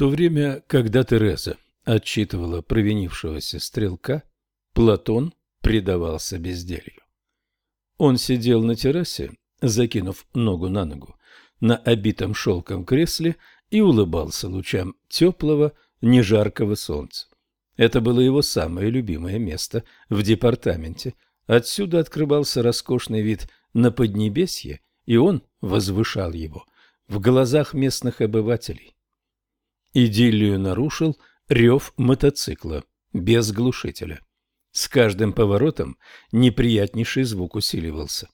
то время, когда Тереза отчитывала провинившегося стрелка, Платон предавался безделью. Он сидел на террасе, закинув ногу на ногу, на обитом шелком кресле и улыбался лучам теплого, нежаркого солнца. Это было его самое любимое место в департаменте. Отсюда открывался роскошный вид на Поднебесье, и он возвышал его в глазах местных обывателей. Идиллию нарушил рев мотоцикла без глушителя. С каждым поворотом неприятнейший звук усиливался.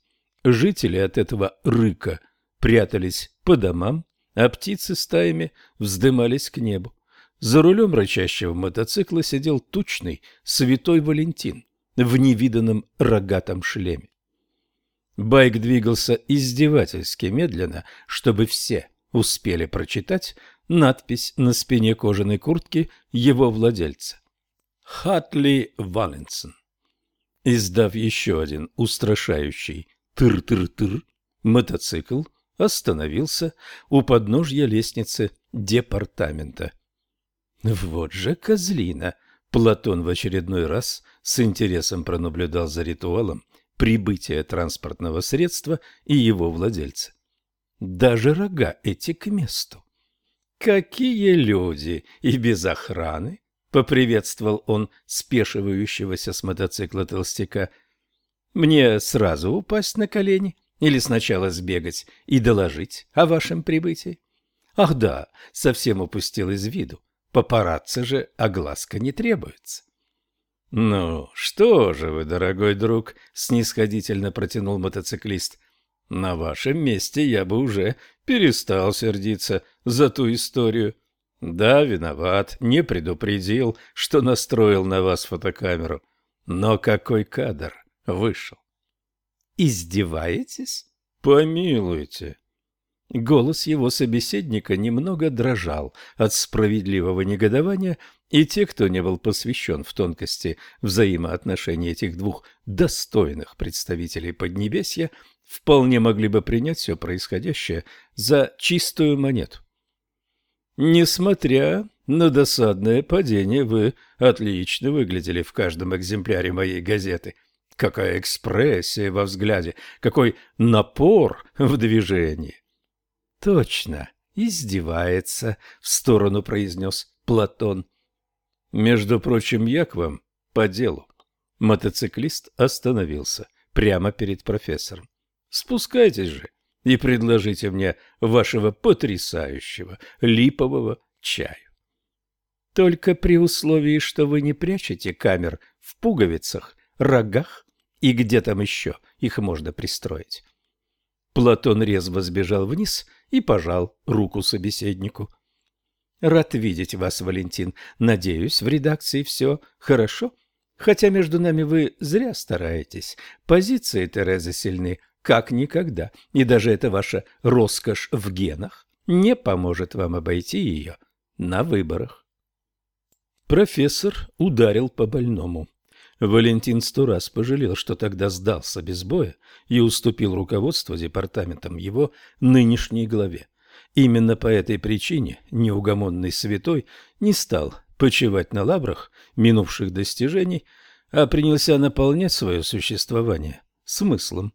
Жители от этого рыка прятались по домам, а птицы стаями вздымались к небу. За рулем рычащего мотоцикла сидел тучный святой Валентин в невиданном рогатом шлеме. Байк двигался издевательски медленно, чтобы все успели прочитать надпись на спине кожаной куртки его владельца. Хатли Валенсон. Издав еще один устрашающий тыр-тыр-тыр, мотоцикл остановился у подножья лестницы департамента. Вот же козлина! Платон в очередной раз с интересом пронаблюдал за ритуалом прибытия транспортного средства и его владельца. Даже рога эти к месту. Какие люди! И без охраны! Поприветствовал он спешивающегося с мотоцикла толстяка. Мне сразу упасть на колени или сначала сбегать и доложить о вашем прибытии? Ах да, совсем упустил из виду. Папарацци же огласка не требуется. — Ну, что же вы, дорогой друг, — снисходительно протянул мотоциклист, — на вашем месте я бы уже перестал сердиться за ту историю. Да, виноват, не предупредил, что настроил на вас фотокамеру. Но какой кадр вышел? Издеваетесь? Помилуйте. Голос его собеседника немного дрожал от справедливого негодования, и те, кто не был посвящен в тонкости взаимоотношений этих двух достойных представителей Поднебесья, вполне могли бы принять все происходящее за чистую монету. Несмотря на досадное падение, вы отлично выглядели в каждом экземпляре моей газеты. Какая экспрессия во взгляде, какой напор в движении. Точно, издевается, в сторону произнес Платон. Между прочим, я к вам по делу. Мотоциклист остановился прямо перед профессором. Спускайтесь же и предложите мне вашего потрясающего липового чаю. Только при условии, что вы не прячете камер в пуговицах, рогах и где там еще их можно пристроить. Платон резво сбежал вниз и пожал руку собеседнику. Рад видеть вас, Валентин. Надеюсь, в редакции все хорошо. Хотя между нами вы зря стараетесь. Позиции Терезы сильны, как никогда, и даже эта ваша роскошь в генах не поможет вам обойти ее на выборах. Профессор ударил по больному. Валентин сто раз пожалел, что тогда сдался без боя и уступил руководство департаментом его нынешней главе. Именно по этой причине неугомонный святой не стал почивать на лаврах минувших достижений, а принялся наполнять свое существование смыслом.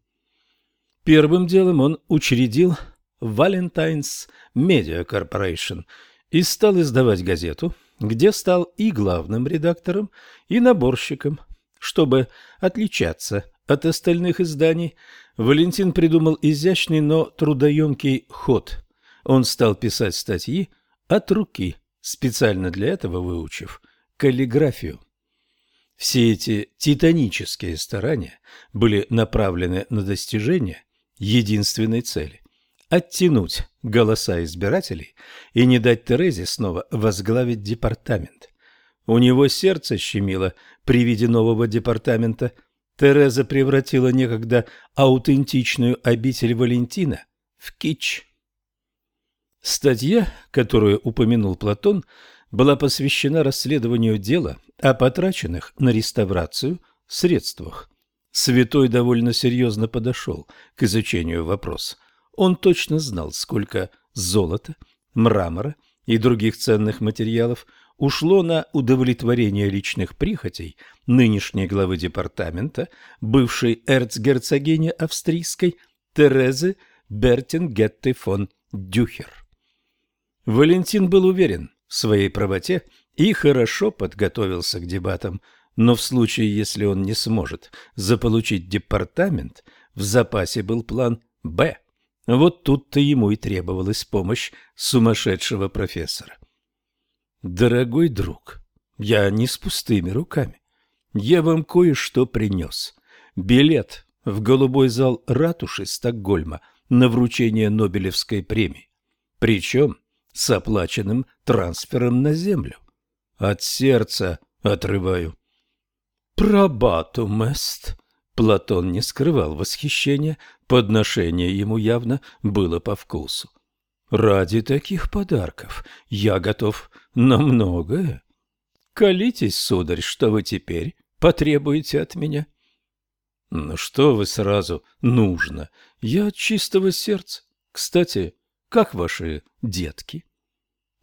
Первым делом он учредил Valentine's Media Corporation и стал издавать газету, где стал и главным редактором, и наборщиком. Чтобы отличаться от остальных изданий, Валентин придумал изящный, но трудоемкий ход – он стал писать статьи от руки, специально для этого выучив каллиграфию. Все эти титанические старания были направлены на достижение единственной цели – оттянуть голоса избирателей и не дать Терезе снова возглавить департамент. У него сердце щемило при виде нового департамента. Тереза превратила некогда аутентичную обитель Валентина в кич. Статья, которую упомянул Платон, была посвящена расследованию дела о потраченных на реставрацию средствах. Святой довольно серьезно подошел к изучению вопроса. Он точно знал, сколько золота, мрамора и других ценных материалов ушло на удовлетворение личных прихотей нынешней главы департамента, бывшей эрцгерцогини австрийской Терезы Бертингетты фон Дюхер. Валентин был уверен в своей правоте и хорошо подготовился к дебатам, но в случае, если он не сможет заполучить департамент, в запасе был план «Б». Вот тут-то ему и требовалась помощь сумасшедшего профессора. «Дорогой друг, я не с пустыми руками. Я вам кое-что принес. Билет в голубой зал ратуши Стокгольма на вручение Нобелевской премии. Причем с оплаченным трансфером на землю. От сердца отрываю. «Пробатум эст!» Платон не скрывал восхищения, подношение ему явно было по вкусу. «Ради таких подарков я готов на многое. Колитесь, сударь, что вы теперь потребуете от меня?» «Ну что вы сразу нужно? Я от чистого сердца. Кстати, как ваши детки?»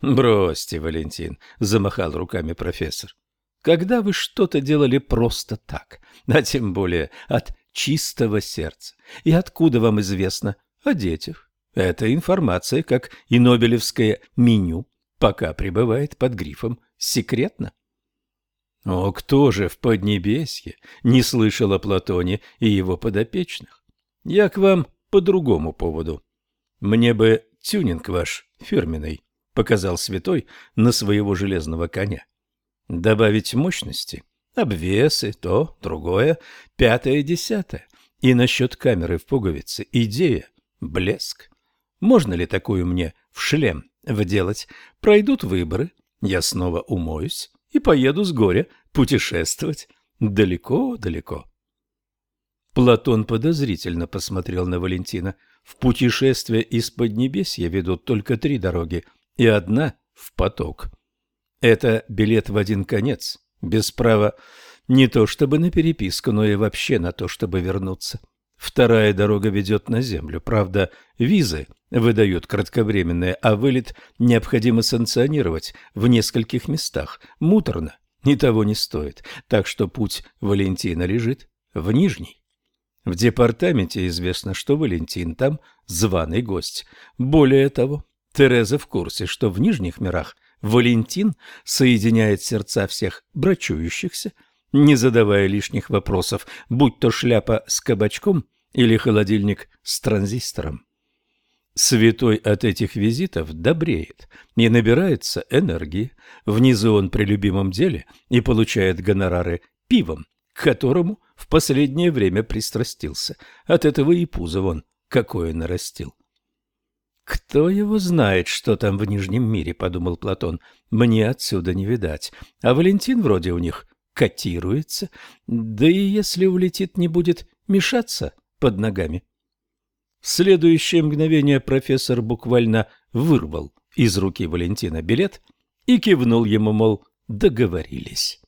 «Бросьте, Валентин», — замахал руками профессор. «Когда вы что-то делали просто так, а тем более от чистого сердца, и откуда вам известно о детях? Эта информация, как и Нобелевское меню, пока пребывает под грифом «секретно». О, кто же в Поднебесье не слышал о Платоне и его подопечных? Я к вам по другому поводу. Мне бы тюнинг ваш фирменный, показал святой на своего железного коня. Добавить мощности, обвесы, то, другое, пятое, десятое. И насчет камеры в пуговице идея, блеск. Можно ли такую мне в шлем вделать? Пройдут выборы, я снова умоюсь и поеду с горя путешествовать далеко-далеко. Платон подозрительно посмотрел на Валентина. В путешествие из Поднебесья ведут только три дороги, и одна в поток. Это билет в один конец, без права не то чтобы на переписку, но и вообще на то, чтобы вернуться. Вторая дорога ведет на землю. Правда, визы выдают кратковременные, а вылет необходимо санкционировать в нескольких местах. Муторно, ни того не стоит. Так что путь Валентина лежит в Нижний. В департаменте известно, что Валентин там званый гость. Более того, Тереза в курсе, что в Нижних мирах Валентин соединяет сердца всех брачующихся, не задавая лишних вопросов, будь то шляпа с кабачком или холодильник с транзистором. Святой от этих визитов добреет и набирается энергии. Внизу он при любимом деле и получает гонорары пивом, к которому в последнее время пристрастился. От этого и пузо вон какое нарастил. «Кто его знает, что там в Нижнем мире?» – подумал Платон. «Мне отсюда не видать. А Валентин вроде у них котируется. Да и если улетит, не будет мешаться под ногами». В следующее мгновение профессор буквально вырвал из руки Валентина билет и кивнул ему, мол, договорились.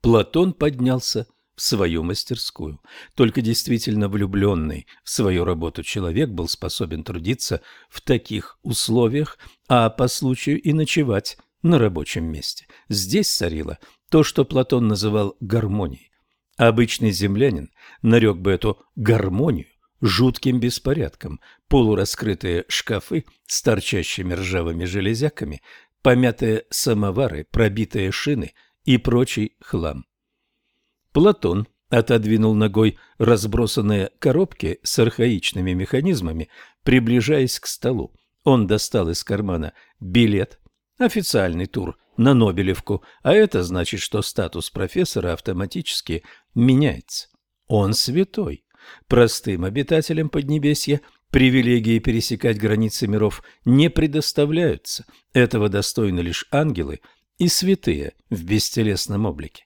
Платон поднялся в свою мастерскую. Только действительно влюбленный в свою работу человек был способен трудиться в таких условиях, а по случаю и ночевать на рабочем месте. Здесь царило то, что Платон называл гармонией. Обычный землянин нарек бы эту гармонию жутким беспорядком. Полураскрытые шкафы с торчащими ржавыми железяками, помятые самовары, пробитые шины и прочий хлам. Платон отодвинул ногой разбросанные коробки с архаичными механизмами, приближаясь к столу. Он достал из кармана билет, официальный тур на Нобелевку, а это значит, что статус профессора автоматически меняется. Он святой. Простым обитателям Поднебесья привилегии пересекать границы миров не предоставляются. Этого достойны лишь ангелы и святые в бестелесном облике.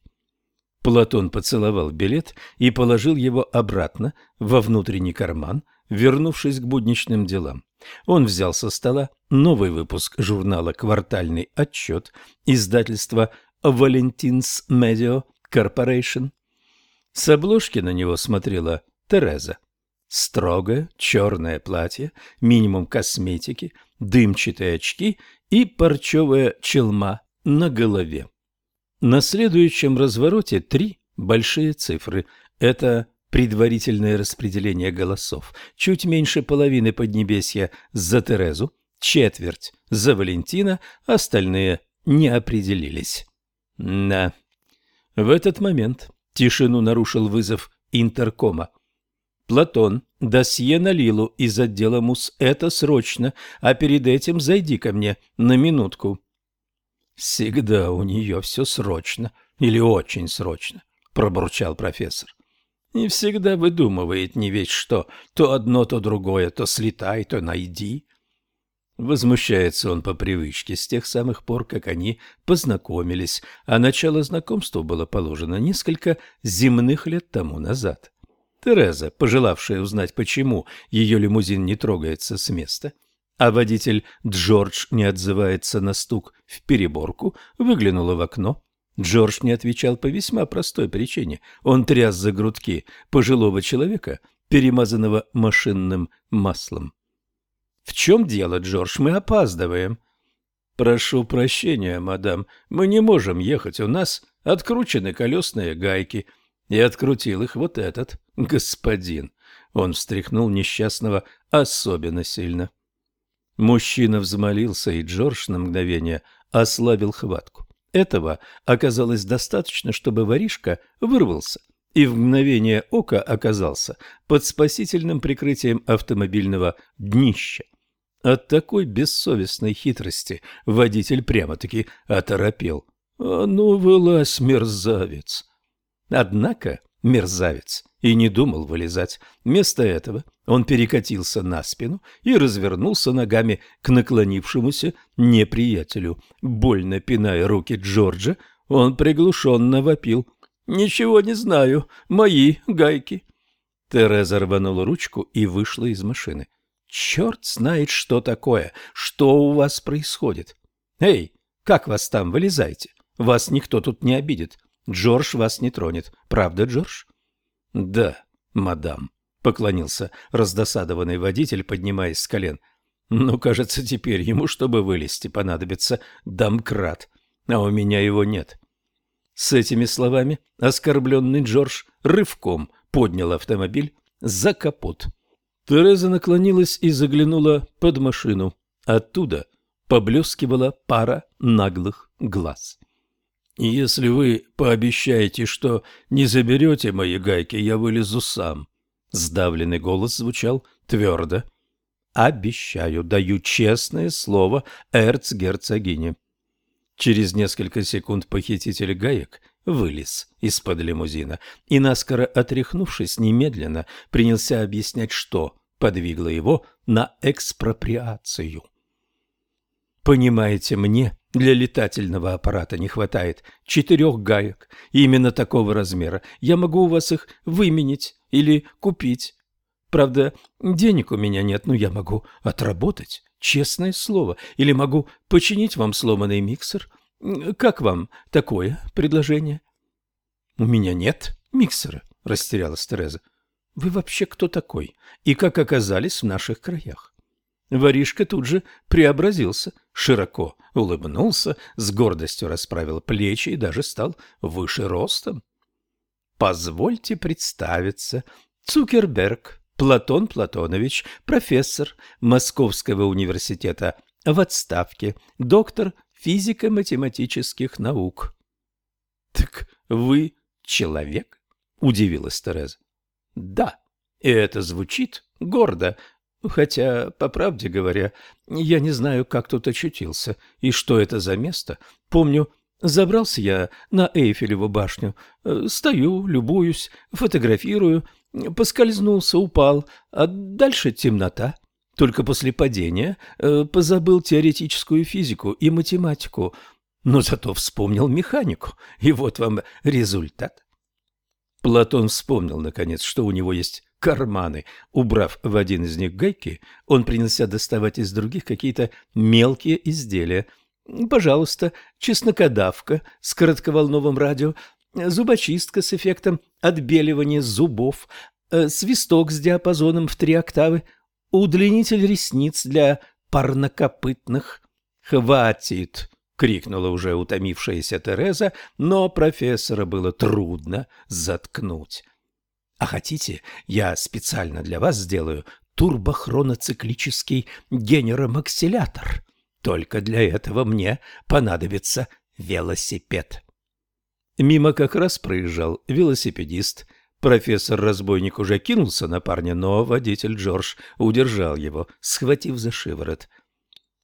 Платон поцеловал билет и положил его обратно во внутренний карман, вернувшись к будничным делам. Он взял со стола новый выпуск журнала «Квартальный отчет» издательства «Валентинс Медио Корпорейшн». С обложки на него смотрела Тереза. Строгое черное платье, минимум косметики, дымчатые очки и парчевая чалма на голове. На следующем развороте три большие цифры. Это предварительное распределение голосов. Чуть меньше половины Поднебесья за Терезу, четверть за Валентина, остальные не определились. Да. В этот момент тишину нарушил вызов интеркома. «Платон, досье на Лилу из отдела МУС. Это срочно, а перед этим зайди ко мне на минутку». «Всегда у нее все срочно или очень срочно», — пробурчал профессор. «И всегда выдумывает не весь что, то одно, то другое, то слетай, то найди». Возмущается он по привычке с тех самых пор, как они познакомились, а начало знакомства было положено несколько земных лет тому назад. Тереза, пожелавшая узнать, почему ее лимузин не трогается с места, а водитель Джордж не отзывается на стук в переборку, выглянула в окно. Джордж не отвечал по весьма простой причине. Он тряс за грудки пожилого человека, перемазанного машинным маслом. «В чем дело, Джордж? Мы опаздываем». «Прошу прощения, мадам, мы не можем ехать. У нас откручены колесные гайки». И открутил их вот этот господин. Он встряхнул несчастного особенно сильно. Мужчина взмолился, и Джордж на мгновение ослабил хватку. Этого оказалось достаточно, чтобы воришка вырвался и в мгновение ока оказался под спасительным прикрытием автомобильного днища. От такой бессовестной хитрости водитель прямо-таки оторопел. «А ну, вылазь, мерзавец!» Однако мерзавец и не думал вылезать. Вместо этого он перекатился на спину и развернулся ногами к наклонившемуся неприятелю. Больно пиная руки Джорджа, он приглушенно вопил. «Ничего не знаю. Мои гайки». Тереза рванула ручку и вышла из машины. Черт знает, что такое, что у вас происходит. Эй, как вас там, вылезайте. Вас никто тут не обидит. Джордж вас не тронет. Правда, Джордж? Да, мадам, поклонился раздосадованный водитель, поднимаясь с колен. Ну, кажется, теперь ему, чтобы вылезти, понадобится домкрат, а у меня его нет. С этими словами оскорбленный Джордж рывком поднял автомобиль за капот. Тереза наклонилась и заглянула под машину. Оттуда поблескивала пара наглых глаз. «Если вы пообещаете, что не заберете мои гайки, я вылезу сам». Сдавленный голос звучал твердо. «Обещаю, даю честное слово эрцгерцогине». Через несколько секунд похититель гаек вылез из-под лимузина и, наскоро отряхнувшись, немедленно принялся объяснять, что подвигло его на экспроприацию. «Понимаете, мне для летательного аппарата не хватает четырех гаек, именно такого размера. Я могу у вас их выменить или купить. Правда, денег у меня нет, но я могу отработать, честное слово, или могу починить вам сломанный миксер». Как вам такое предложение? — У меня нет миксера, — растерялась Тереза. — Вы вообще кто такой? И как оказались в наших краях? Воришка тут же преобразился, широко улыбнулся, с гордостью расправил плечи и даже стал выше ростом. «Позвольте представиться. Цукерберг Платон Платонович, профессор Московского университета в отставке, доктор физико-математических наук. — Так вы человек? — удивилась Тереза. — Да, и это звучит гордо, хотя, по правде говоря, я не знаю, как тут очутился и что это за место. Помню, забрался я на Эйфелеву башню, э, стою, любуюсь, фотографирую, поскользнулся, упал, а дальше темнота. Только после падения э, позабыл теоретическую физику и математику, но зато вспомнил механику, и вот вам результат. Платон вспомнил, наконец, что у него есть карманы. Убрав в один из них гайки, он принялся доставать из других какие-то мелкие изделия. Пожалуйста, чеснокодавка с коротковолновым радио, зубочистка с эффектом отбеливания зубов, э, свисток с диапазоном в три октавы, удлинитель ресниц для парнокопытных. «Хватит!» — крикнула уже утомившаяся Тереза, но профессора было трудно заткнуть. «А хотите, я специально для вас сделаю турбохроноциклический генеромаксилятор? Только для этого мне понадобится велосипед». Мимо как раз проезжал велосипедист. Профессор-разбойник уже кинулся на парня, но водитель Джордж удержал его, схватив за шиворот.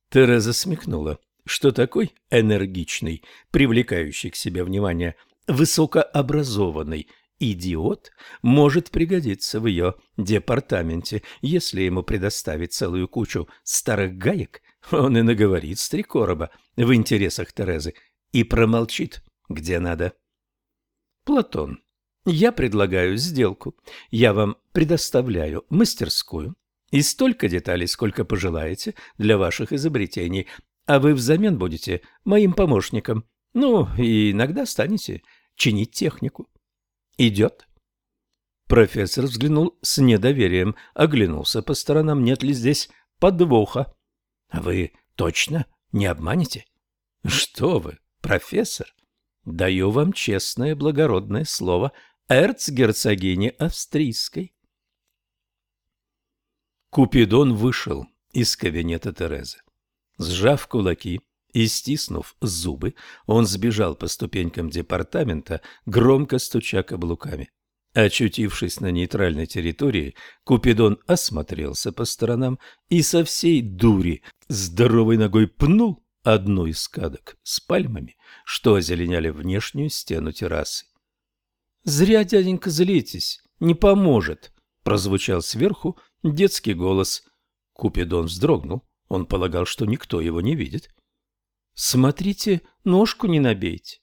Тереза смехнула, что такой энергичный, привлекающий к себе внимание, высокообразованный идиот может пригодиться в ее департаменте. Если ему предоставить целую кучу старых гаек, он и наговорит с три короба в интересах Терезы и промолчит где надо. Платон, я предлагаю сделку. Я вам предоставляю мастерскую и столько деталей, сколько пожелаете для ваших изобретений, а вы взамен будете моим помощником. Ну, и иногда станете чинить технику. Идет? Профессор взглянул с недоверием, оглянулся по сторонам, нет ли здесь подвоха. Вы точно не обманете? Что вы, профессор? Даю вам честное благородное слово эрцгерцогини австрийской. Купидон вышел из кабинета Терезы. Сжав кулаки и стиснув зубы, он сбежал по ступенькам департамента, громко стуча каблуками. Очутившись на нейтральной территории, Купидон осмотрелся по сторонам и со всей дури здоровой ногой пнул одну из кадок с пальмами, что озеленяли внешнюю стену террасы. «Зря, дяденька, злитесь, не поможет», — прозвучал сверху детский голос. Купидон вздрогнул, он полагал, что никто его не видит. «Смотрите, ножку не набейте».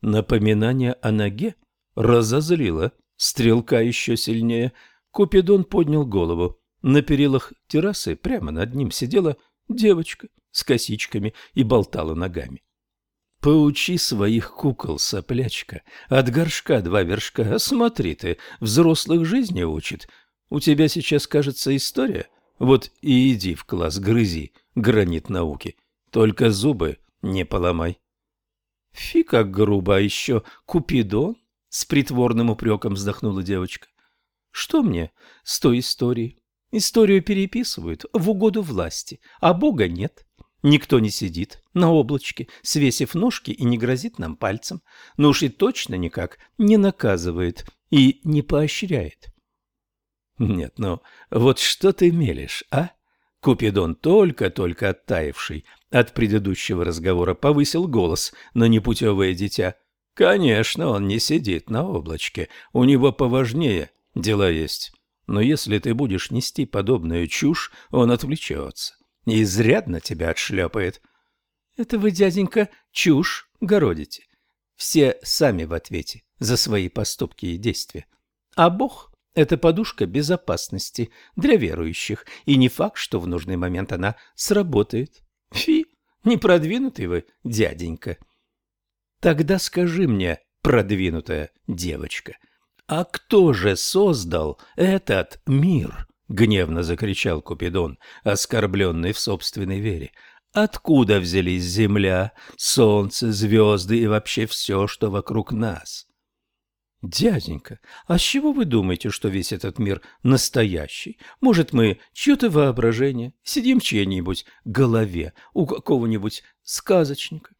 Напоминание о ноге разозлило стрелка еще сильнее. Купидон поднял голову. На перилах террасы прямо над ним сидела девочка с косичками и болтала ногами. Поучи своих кукол, соплячка, от горшка два вершка, смотри ты, взрослых жизни учит. У тебя сейчас, кажется, история? Вот и иди в класс, грызи гранит науки, только зубы не поломай. Фи, как грубо, а еще Купидон? С притворным упреком вздохнула девочка. Что мне с той историей? Историю переписывают в угоду власти, а Бога нет. Никто не сидит на облачке, свесив ножки и не грозит нам пальцем, но уж и точно никак не наказывает и не поощряет. Нет, ну вот что ты мелешь, а? Купидон, только-только оттаивший от предыдущего разговора, повысил голос на непутевое дитя. Конечно, он не сидит на облачке, у него поважнее дела есть. Но если ты будешь нести подобную чушь, он отвлечется и изрядно тебя отшлепает. Это вы, дяденька, чушь городите. Все сами в ответе за свои поступки и действия. А Бог — это подушка безопасности для верующих, и не факт, что в нужный момент она сработает. Фи, не продвинутый вы, дяденька. Тогда скажи мне, продвинутая девочка, а кто же создал этот мир? гневно закричал Купидон, оскорбленный в собственной вере. Откуда взялись земля, солнце, звезды и вообще все, что вокруг нас? Дяденька, а с чего вы думаете, что весь этот мир настоящий? Может, мы чье-то воображение, сидим в чьей-нибудь голове, у какого-нибудь сказочника?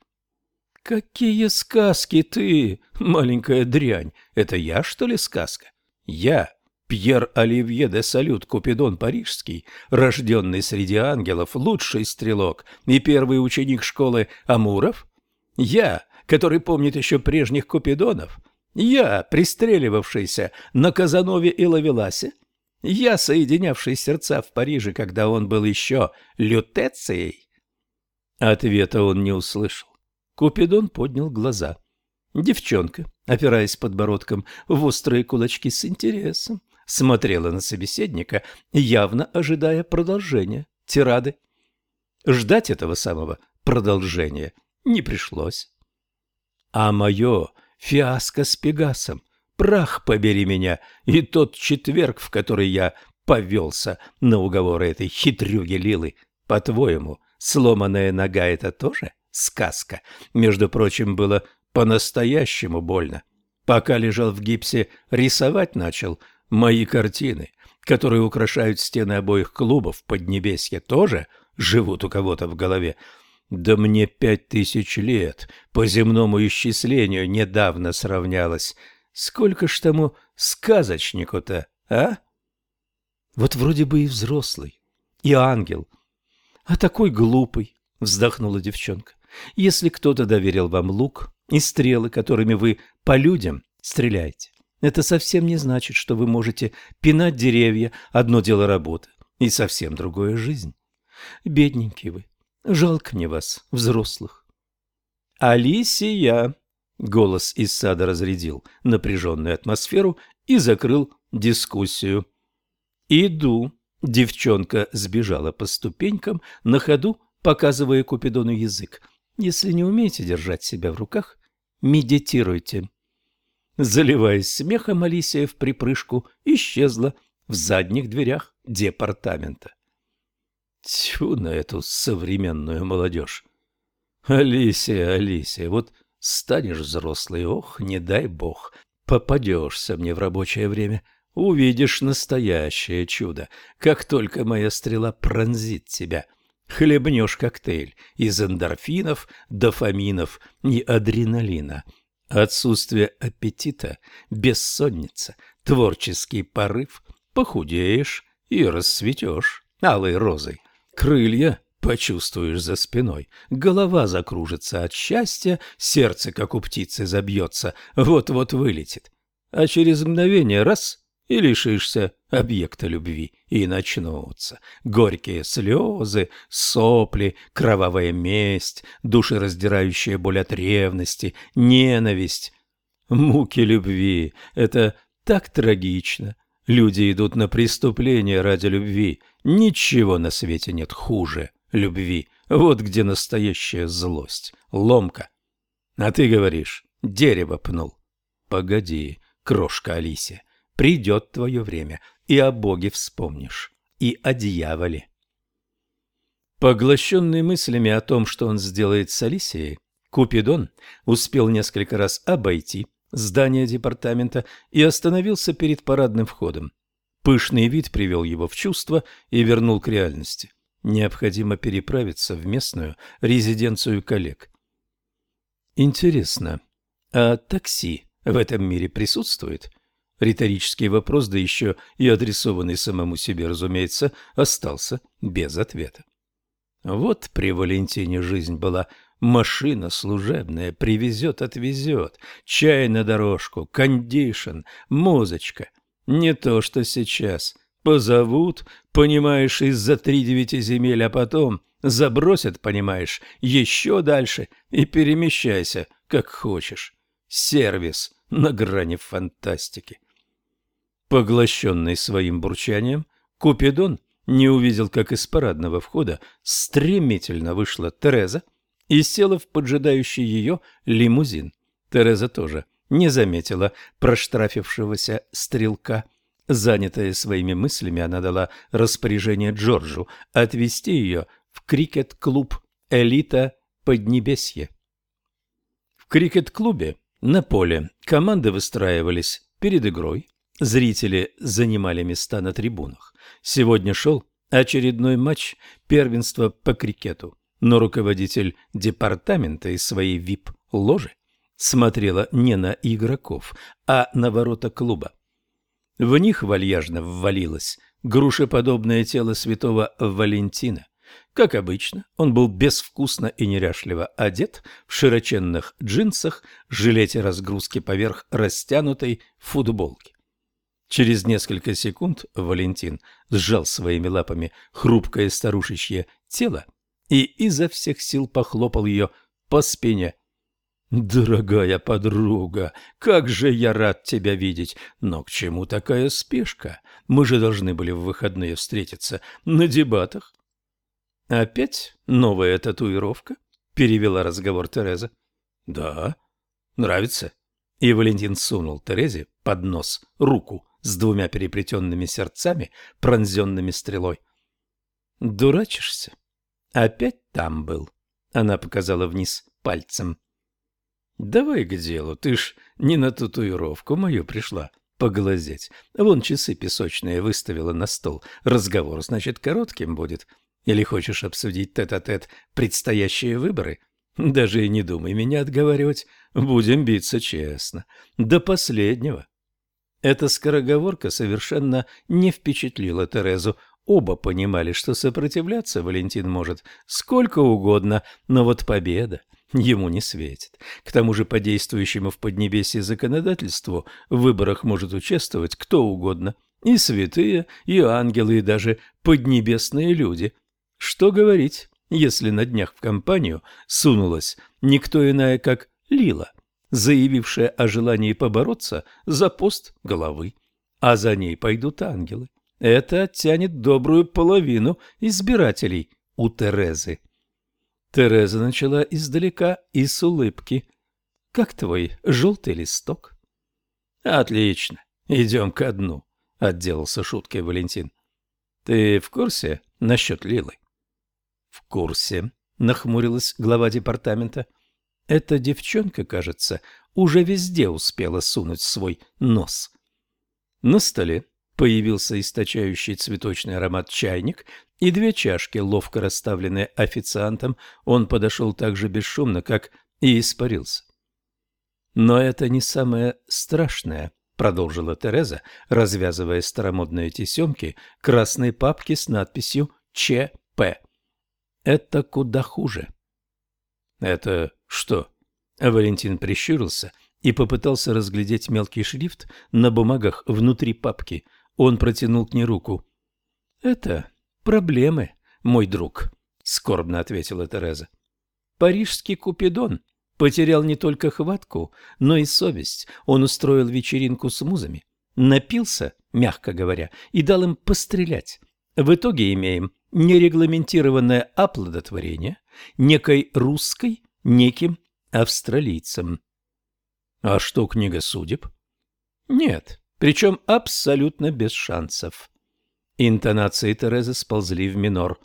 Какие сказки ты, маленькая дрянь? Это я, что ли, сказка? Я Пьер Оливье де Салют Купидон Парижский, рожденный среди ангелов, лучший стрелок и первый ученик школы Амуров? Я, который помнит еще прежних Купидонов? Я, пристреливавшийся на Казанове и Лавеласе? Я, соединявший сердца в Париже, когда он был еще лютецией? Ответа он не услышал. Купидон поднял глаза. Девчонка, опираясь подбородком в острые кулачки с интересом, смотрела на собеседника, явно ожидая продолжения тирады. Ждать этого самого продолжения не пришлось. А мое фиаско с Пегасом, прах побери меня, и тот четверг, в который я повелся на уговоры этой хитрюги Лилы, По-твоему, сломанная нога – это тоже сказка? Между прочим, было по-настоящему больно. Пока лежал в гипсе, рисовать начал. Мои картины, которые украшают стены обоих клубов Поднебесья, тоже живут у кого-то в голове. Да мне пять тысяч лет по земному исчислению недавно сравнялось. Сколько ж тому сказочнику-то, а? Вот вроде бы и взрослый, и ангел, а такой глупый, вздохнула девчонка. Если кто-то доверил вам лук и стрелы, которыми вы по людям стреляете, это совсем не значит, что вы можете пинать деревья, одно дело работа, и совсем другое жизнь. Бедненький вы, Жалко мне вас, взрослых. Алисия! Голос из сада разрядил напряженную атмосферу и закрыл дискуссию. Иду. Девчонка сбежала по ступенькам, на ходу показывая Купидону язык. Если не умеете держать себя в руках, медитируйте. Заливаясь смехом, Алисия в припрыжку исчезла в задних дверях департамента. Тьфу на эту современную молодежь. Алисия, Алисия, вот станешь взрослой, ох, не дай бог, попадешься мне в рабочее время, увидишь настоящее чудо, как только моя стрела пронзит тебя. Хлебнешь коктейль из эндорфинов, дофаминов и адреналина. Отсутствие аппетита, бессонница, творческий порыв, похудеешь и расцветешь алой розой крылья почувствуешь за спиной, голова закружится от счастья, сердце, как у птицы, забьется, вот-вот вылетит. А через мгновение раз — и лишишься объекта любви, и начнутся горькие слезы, сопли, кровавая месть, душераздирающая боль от ревности, ненависть. Муки любви — это так трагично. Люди идут на преступления ради любви, Ничего на свете нет хуже любви. Вот где настоящая злость, ломка. А ты говоришь, дерево пнул. Погоди, крошка Алисия, придет твое время, и о Боге вспомнишь, и о дьяволе. Поглощенный мыслями о том, что он сделает с Алисией, Купидон успел несколько раз обойти здание департамента и остановился перед парадным входом. Пышный вид привел его в чувство и вернул к реальности. Необходимо переправиться в местную резиденцию коллег. Интересно, а такси в этом мире присутствует? Риторический вопрос, да еще и адресованный самому себе, разумеется, остался без ответа. Вот при Валентине жизнь была машина служебная, привезет-отвезет, чай на дорожку, кондишн, музычка — не то, что сейчас. Позовут, понимаешь, из-за три девяти земель, а потом забросят, понимаешь, еще дальше и перемещайся, как хочешь. Сервис на грани фантастики. Поглощенный своим бурчанием, Купидон не увидел, как из парадного входа стремительно вышла Тереза и села в поджидающий ее лимузин. Тереза тоже не заметила проштрафившегося стрелка. Занятая своими мыслями, она дала распоряжение Джорджу отвезти ее в крикет-клуб «Элита Поднебесье». В крикет-клубе на поле команды выстраивались перед игрой, зрители занимали места на трибунах. Сегодня шел очередной матч первенства по крикету, но руководитель департамента из своей вип-ложи смотрела не на игроков, а на ворота клуба. В них вальяжно ввалилось грушеподобное тело святого Валентина. Как обычно, он был безвкусно и неряшливо одет в широченных джинсах, жилете разгрузки поверх растянутой футболки. Через несколько секунд Валентин сжал своими лапами хрупкое старушечье тело и изо всех сил похлопал ее по спине. «Дорогая подруга, как же я рад тебя видеть! Но к чему такая спешка? Мы же должны были в выходные встретиться на дебатах». «Опять новая татуировка?» — перевела разговор Тереза. «Да. Нравится?» И Валентин сунул Терезе под нос руку с двумя переплетенными сердцами, пронзенными стрелой. «Дурачишься?» Опять там был. Она показала вниз пальцем. Давай к делу, ты ж не на татуировку мою пришла поглазеть. Вон часы песочные выставила на стол. Разговор, значит, коротким будет. Или хочешь обсудить тет-а-тет -тет предстоящие выборы? Даже и не думай меня отговаривать. Будем биться честно. До последнего. Эта скороговорка совершенно не впечатлила Терезу. Оба понимали, что сопротивляться Валентин может сколько угодно, но вот победа ему не светит. К тому же по действующему в Поднебесье законодательству в выборах может участвовать кто угодно. И святые, и ангелы, и даже поднебесные люди. Что говорить, если на днях в компанию сунулась никто иная, как Лила, заявившая о желании побороться за пост головы. А за ней пойдут ангелы. Это оттянет добрую половину избирателей у Терезы. Тереза начала издалека и с улыбки. «Как твой желтый листок?» «Отлично, идем ко дну», — отделался шуткой Валентин. «Ты в курсе насчет Лилы?» «В курсе», — нахмурилась глава департамента. «Эта девчонка, кажется, уже везде успела сунуть свой нос». На столе Появился источающий цветочный аромат чайник и две чашки, ловко расставленные официантом. Он подошел так же бесшумно, как и испарился. «Но это не самое страшное», — продолжила Тереза, развязывая старомодные тесемки красной папки с надписью «ЧП». «Это куда хуже». «Это что?» Валентин прищурился и попытался разглядеть мелкий шрифт на бумагах внутри папки — он протянул к ней руку. «Это проблемы, мой друг», — скорбно ответила Тереза. «Парижский Купидон потерял не только хватку, но и совесть. Он устроил вечеринку с музами, напился, мягко говоря, и дал им пострелять. В итоге имеем нерегламентированное оплодотворение некой русской неким австралийцем. А что книга судеб? Нет, причем абсолютно без шансов. Интонации Терезы сползли в минор.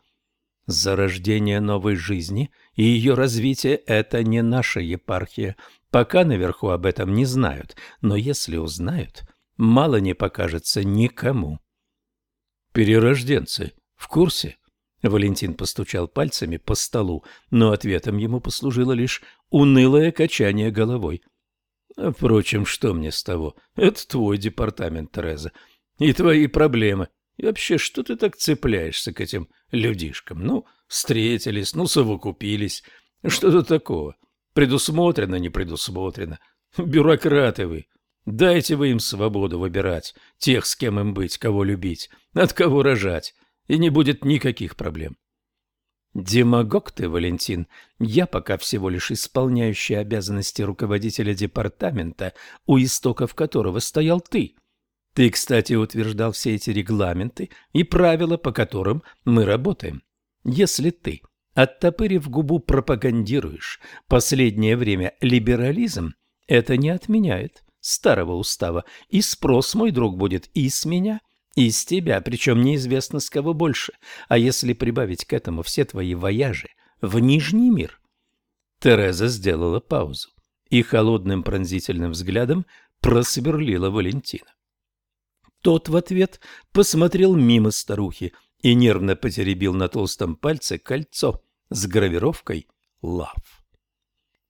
Зарождение новой жизни и ее развитие – это не наша епархия. Пока наверху об этом не знают, но если узнают, мало не покажется никому. «Перерожденцы в курсе?» Валентин постучал пальцами по столу, но ответом ему послужило лишь унылое качание головой – Впрочем, что мне с того? Это твой департамент, Тереза. И твои проблемы. И вообще, что ты так цепляешься к этим людишкам? Ну, встретились, ну, совокупились. Что-то такого. Предусмотрено, не предусмотрено. Бюрократы вы. Дайте вы им свободу выбирать тех, с кем им быть, кого любить, от кого рожать, и не будет никаких проблем. Демагог ты, Валентин. Я пока всего лишь исполняющий обязанности руководителя департамента, у истоков которого стоял ты. Ты, кстати, утверждал все эти регламенты и правила, по которым мы работаем. Если ты, оттопырив губу, пропагандируешь последнее время либерализм, это не отменяет старого устава, и спрос, мой друг, будет и с меня, из тебя, причем неизвестно с кого больше. А если прибавить к этому все твои вояжи в Нижний мир? Тереза сделала паузу и холодным пронзительным взглядом просверлила Валентина. Тот в ответ посмотрел мимо старухи и нервно потеребил на толстом пальце кольцо с гравировкой «Лав».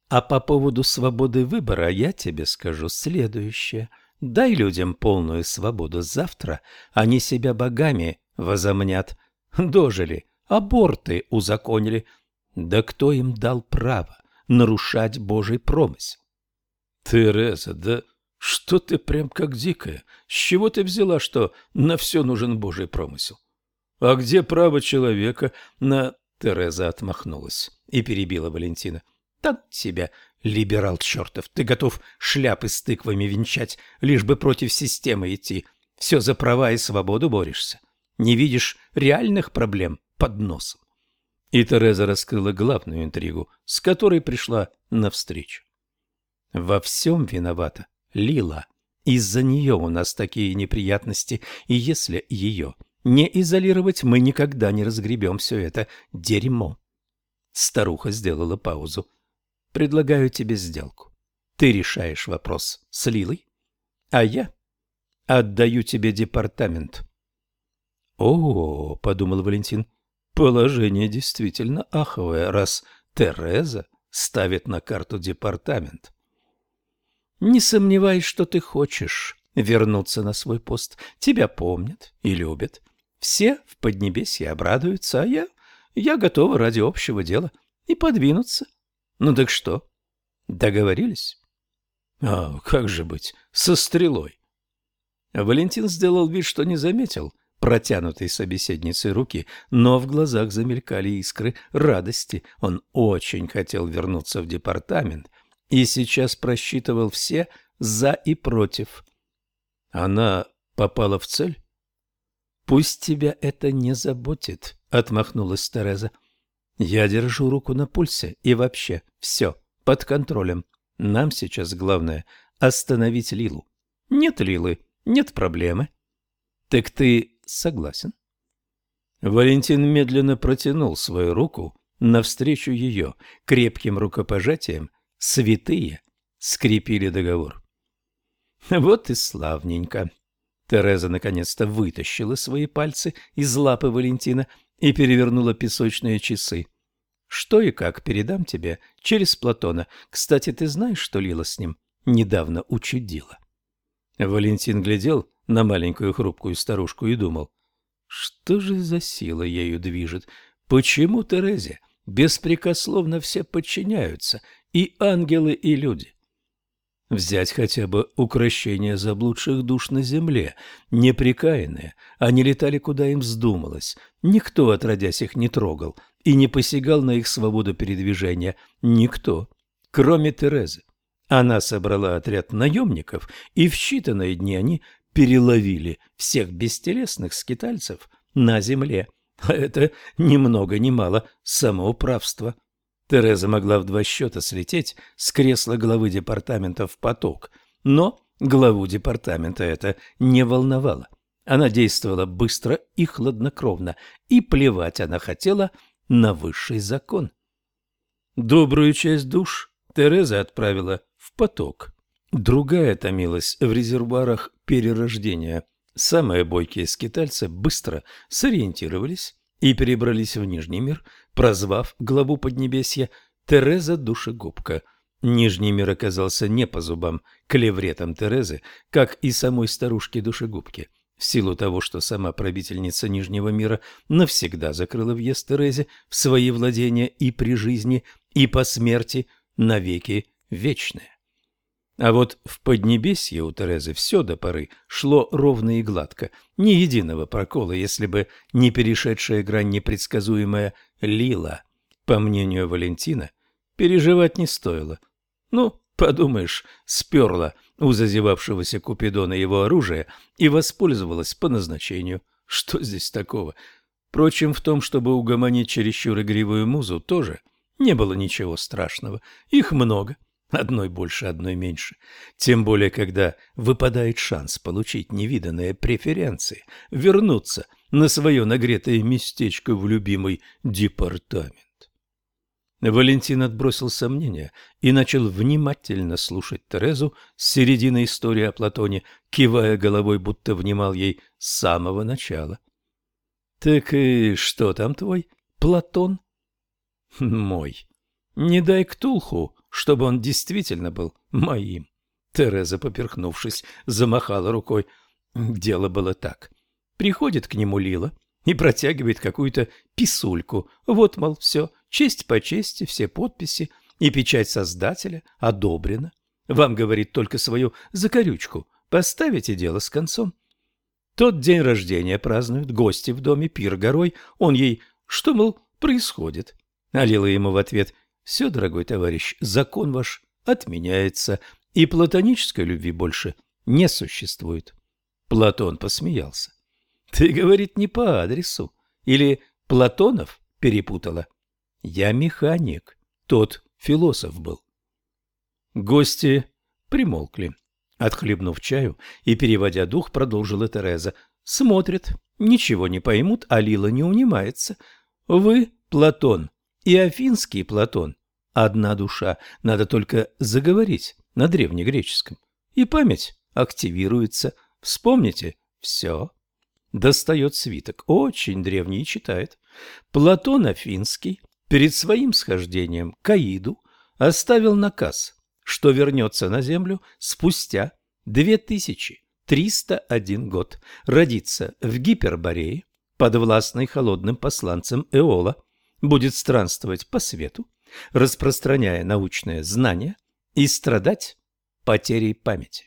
А по поводу свободы выбора я тебе скажу следующее – Дай людям полную свободу. Завтра они себя богами возомнят. Дожили, аборты узаконили. Да кто им дал право нарушать Божий промысел? Тереза, да что ты прям как дикая? С чего ты взяла, что на все нужен Божий промысел? А где право человека на... Тереза отмахнулась и перебила Валентина. Там тебя Либерал чертов, ты готов шляпы с тыквами венчать, лишь бы против системы идти. Все за права и свободу борешься. Не видишь реальных проблем под носом. И Тереза раскрыла главную интригу, с которой пришла навстречу. Во всем виновата Лила. Из-за нее у нас такие неприятности, и если ее не изолировать, мы никогда не разгребем все это дерьмо. Старуха сделала паузу. Предлагаю тебе сделку. Ты решаешь вопрос с Лилой, а я отдаю тебе департамент. О, подумал Валентин, положение действительно аховое, раз Тереза ставит на карту департамент. Не сомневаюсь, что ты хочешь вернуться на свой пост. Тебя помнят и любят. Все в Поднебесье обрадуются, а я... Я готова ради общего дела и подвинуться. Ну так что, договорились? А как же быть, со стрелой? Валентин сделал вид, что не заметил протянутой собеседницей руки, но в глазах замелькали искры радости. Он очень хотел вернуться в департамент и сейчас просчитывал все «за» и «против». Она попала в цель? «Пусть тебя это не заботит», — отмахнулась Тереза. «Я держу руку на пульсе, и вообще все под контролем. Нам сейчас главное — остановить Лилу. Нет Лилы, нет проблемы». «Так ты согласен?» Валентин медленно протянул свою руку навстречу ее крепким рукопожатием. Святые скрепили договор. Вот и славненько. Тереза наконец-то вытащила свои пальцы из лапы Валентина и перевернула песочные часы. Что и как передам тебе через Платона. Кстати, ты знаешь, что Лила с ним недавно учудила? Валентин глядел на маленькую хрупкую старушку и думал, что же за сила ею движет? Почему Терезе беспрекословно все подчиняются, и ангелы, и люди? Взять хотя бы укращение заблудших душ на земле. Неприкаянные, они летали, куда им вздумалось. Никто, отродясь, их не трогал и не посягал на их свободу передвижения. Никто, кроме Терезы. Она собрала отряд наемников, и в считанные дни они переловили всех бестелесных скитальцев на земле. А это ни много ни мало самоуправство. Тереза могла в два счета слететь с кресла главы департамента в поток, но главу департамента это не волновало. Она действовала быстро и хладнокровно, и плевать она хотела на высший закон. Добрую часть душ Тереза отправила в поток. Другая томилась в резервуарах перерождения. Самые бойкие скитальцы быстро сориентировались и перебрались в Нижний мир, прозвав главу Поднебесья Тереза Душегубка. Нижний мир оказался не по зубам клевретам Терезы, как и самой старушке Душегубке. В силу того, что сама правительница Нижнего мира навсегда закрыла въезд Терезе в свои владения и при жизни, и по смерти навеки вечные. А вот в Поднебесье у Терезы все до поры шло ровно и гладко, ни единого прокола, если бы не перешедшая грань непредсказуемая Лила. По мнению Валентина, переживать не стоило. Ну, подумаешь, сперла у зазевавшегося Купидона его оружие и воспользовалась по назначению. Что здесь такого? Впрочем, в том, чтобы угомонить чересчур игривую музу, тоже не было ничего страшного. Их много. Одной больше, одной меньше. Тем более, когда выпадает шанс получить невиданные преференции, вернуться на свое нагретое местечко в любимый департамент. Валентин отбросил сомнения и начал внимательно слушать Терезу с середины истории о Платоне, кивая головой, будто внимал ей с самого начала. — Так и что там твой Платон? — Мой. Не дай Ктулху чтобы он действительно был моим. Тереза, поперхнувшись, замахала рукой. Дело было так. Приходит к нему Лила и протягивает какую-то писульку. Вот, мол, все, честь по чести, все подписи и печать создателя одобрена. Вам, говорит, только свою закорючку. Поставите дело с концом. Тот день рождения празднуют, гости в доме, пир горой. Он ей, что, мол, происходит? А Лила ему в ответ – все, дорогой товарищ, закон ваш отменяется, и платонической любви больше не существует. Платон посмеялся. Ты, говорит, не по адресу. Или Платонов перепутала? Я механик, тот философ был. Гости примолкли. Отхлебнув чаю и переводя дух, продолжила Тереза. Смотрят, ничего не поймут, а Лила не унимается. Вы, Платон, и афинский Платон – одна душа, надо только заговорить на древнегреческом, и память активируется. Вспомните все. Достает свиток, очень древний, и читает. Платон Афинский перед своим схождением к Аиду оставил наказ, что вернется на землю спустя 2301 год, родится в Гиперборее, подвластной холодным посланцем Эола, будет странствовать по свету, распространяя научное знание и страдать потерей памяти.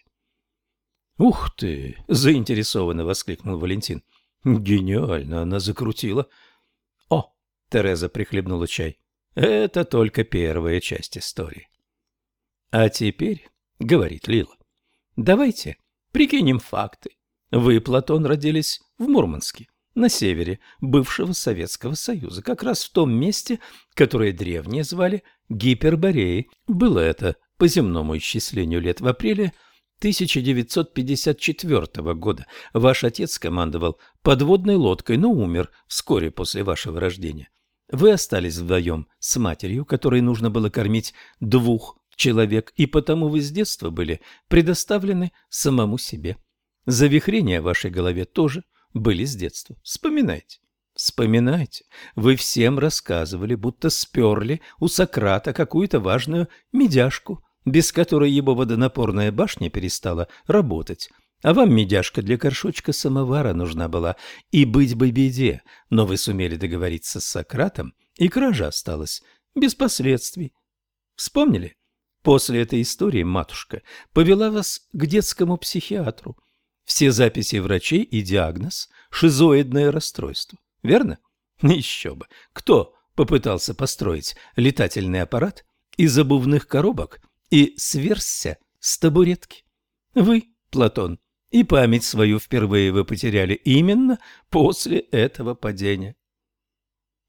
«Ух ты!» – заинтересованно воскликнул Валентин. «Гениально! Она закрутила!» «О!» – Тереза прихлебнула чай. «Это только первая часть истории». «А теперь, — говорит Лила, — давайте прикинем факты. Вы, Платон, родились в Мурманске, на севере бывшего Советского Союза, как раз в том месте, которое древние звали Гипербореей. Было это по земному исчислению лет в апреле 1954 года. Ваш отец командовал подводной лодкой, но умер вскоре после вашего рождения. Вы остались вдвоем с матерью, которой нужно было кормить двух человек, и потому вы с детства были предоставлены самому себе. Завихрения в вашей голове тоже были с детства. Вспоминайте. Вспоминайте, вы всем рассказывали, будто сперли у Сократа какую-то важную медяшку, без которой его водонапорная башня перестала работать. А вам медяшка для горшочка самовара нужна была, и быть бы беде, но вы сумели договориться с Сократом, и кража осталась без последствий. Вспомнили? После этой истории матушка повела вас к детскому психиатру. Все записи врачей и диагноз – шизоидное расстройство. Верно? Еще бы. Кто попытался построить летательный аппарат из обувных коробок и сверзся с табуретки? Вы, Платон, и память свою впервые вы потеряли именно после этого падения.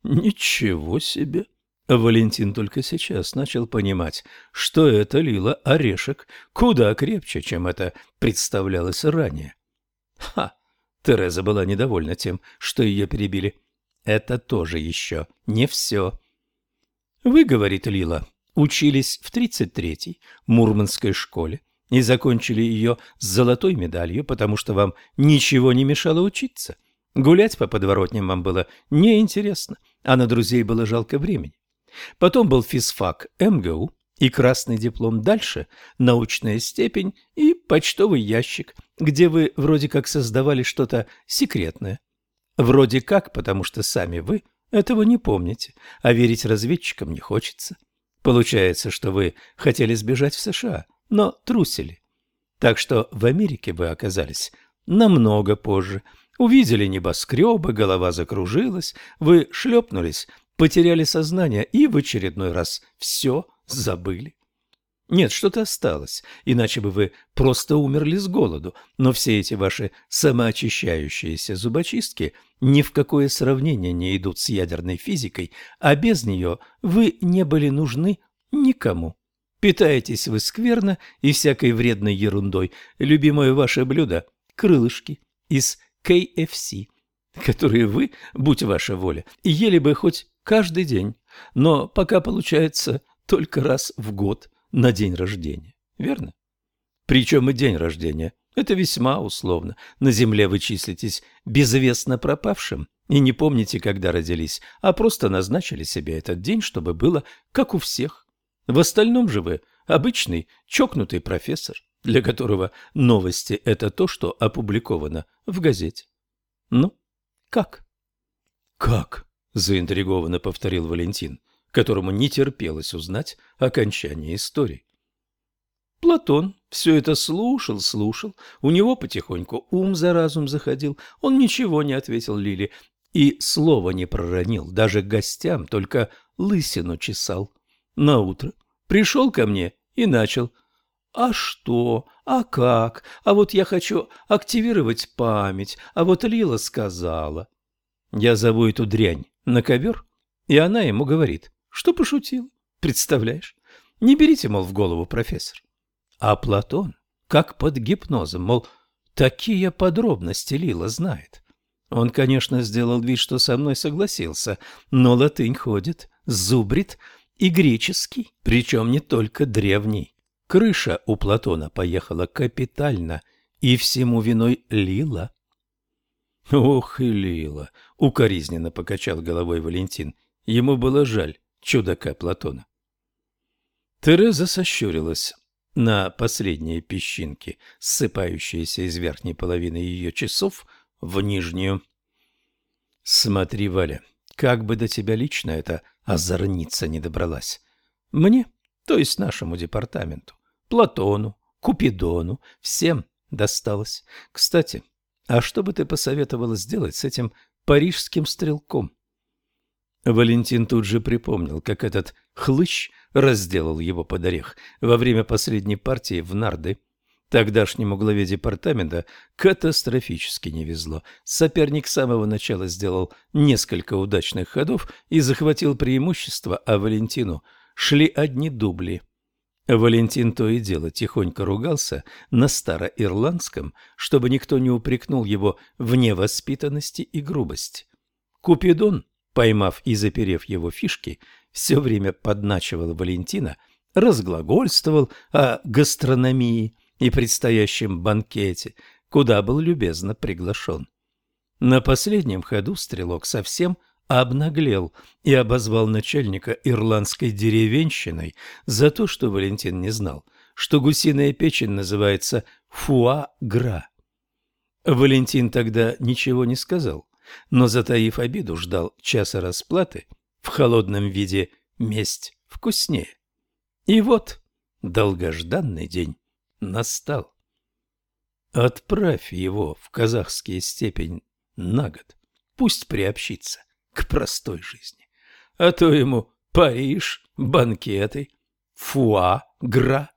Ничего себе! Валентин только сейчас начал понимать, что это лило орешек куда крепче, чем это представлялось ранее. Ха! Тереза была недовольна тем, что ее перебили. Это тоже еще не все. Вы, говорит Лила, учились в 33-й Мурманской школе и закончили ее с золотой медалью, потому что вам ничего не мешало учиться. Гулять по подворотням вам было неинтересно, а на друзей было жалко времени. Потом был физфак МГУ и красный диплом. Дальше научная степень и почтовый ящик, где вы вроде как создавали что-то секретное. Вроде как, потому что сами вы этого не помните, а верить разведчикам не хочется. Получается, что вы хотели сбежать в США, но трусили. Так что в Америке вы оказались намного позже. Увидели небоскребы, голова закружилась, вы шлепнулись потеряли сознание и в очередной раз все забыли. Нет, что-то осталось, иначе бы вы просто умерли с голоду, но все эти ваши самоочищающиеся зубочистки ни в какое сравнение не идут с ядерной физикой, а без нее вы не были нужны никому. Питаетесь вы скверно и всякой вредной ерундой. Любимое ваше блюдо – крылышки из KFC, которые вы, будь ваша воля, ели бы хоть каждый день, но пока получается только раз в год на день рождения. Верно? Причем и день рождения. Это весьма условно. На земле вы числитесь безвестно пропавшим и не помните, когда родились, а просто назначили себе этот день, чтобы было как у всех. В остальном же вы обычный чокнутый профессор, для которого новости – это то, что опубликовано в газете. Ну, как? Как? — заинтригованно повторил Валентин, которому не терпелось узнать окончание истории. Платон все это слушал, слушал, у него потихоньку ум за разум заходил, он ничего не ответил Лиле и слова не проронил, даже гостям, только лысину чесал. На утро пришел ко мне и начал. «А что? А как? А вот я хочу активировать память, а вот Лила сказала». Я зову эту дрянь на ковер, и она ему говорит, что пошутил. Представляешь? Не берите, мол, в голову, профессор. А Платон, как под гипнозом, мол, такие подробности Лила знает. Он, конечно, сделал вид, что со мной согласился, но латынь ходит, зубрит и греческий, причем не только древний. Крыша у Платона поехала капитально, и всему виной Лила. Ох и Лила! Укоризненно покачал головой Валентин. Ему было жаль чудака Платона. Тереза сощурилась на последние песчинки, ссыпающиеся из верхней половины ее часов в нижнюю. «Смотри, Валя, как бы до тебя лично эта озорница не добралась. Мне, то есть нашему департаменту, Платону, Купидону, всем досталось. Кстати, а что бы ты посоветовала сделать с этим парижским стрелком?» Валентин тут же припомнил, как этот хлыщ разделал его под орех во время последней партии в нарды. Тогдашнему главе департамента катастрофически не везло. Соперник с самого начала сделал несколько удачных ходов и захватил преимущество, а Валентину шли одни дубли. Валентин то и дело тихонько ругался на староирландском, чтобы никто не упрекнул его в невоспитанности и грубости. Купидон поймав и заперев его фишки, все время подначивал Валентина, разглагольствовал о гастрономии и предстоящем банкете, куда был любезно приглашен. На последнем ходу стрелок совсем обнаглел и обозвал начальника ирландской деревенщиной за то, что Валентин не знал, что гусиная печень называется фуа-гра. Валентин тогда ничего не сказал, но, затаив обиду, ждал часа расплаты, в холодном виде месть вкуснее. И вот долгожданный день настал. Отправь его в казахские степень на год, пусть приобщится к простой жизни, а то ему Париж, банкеты, фуа, гра.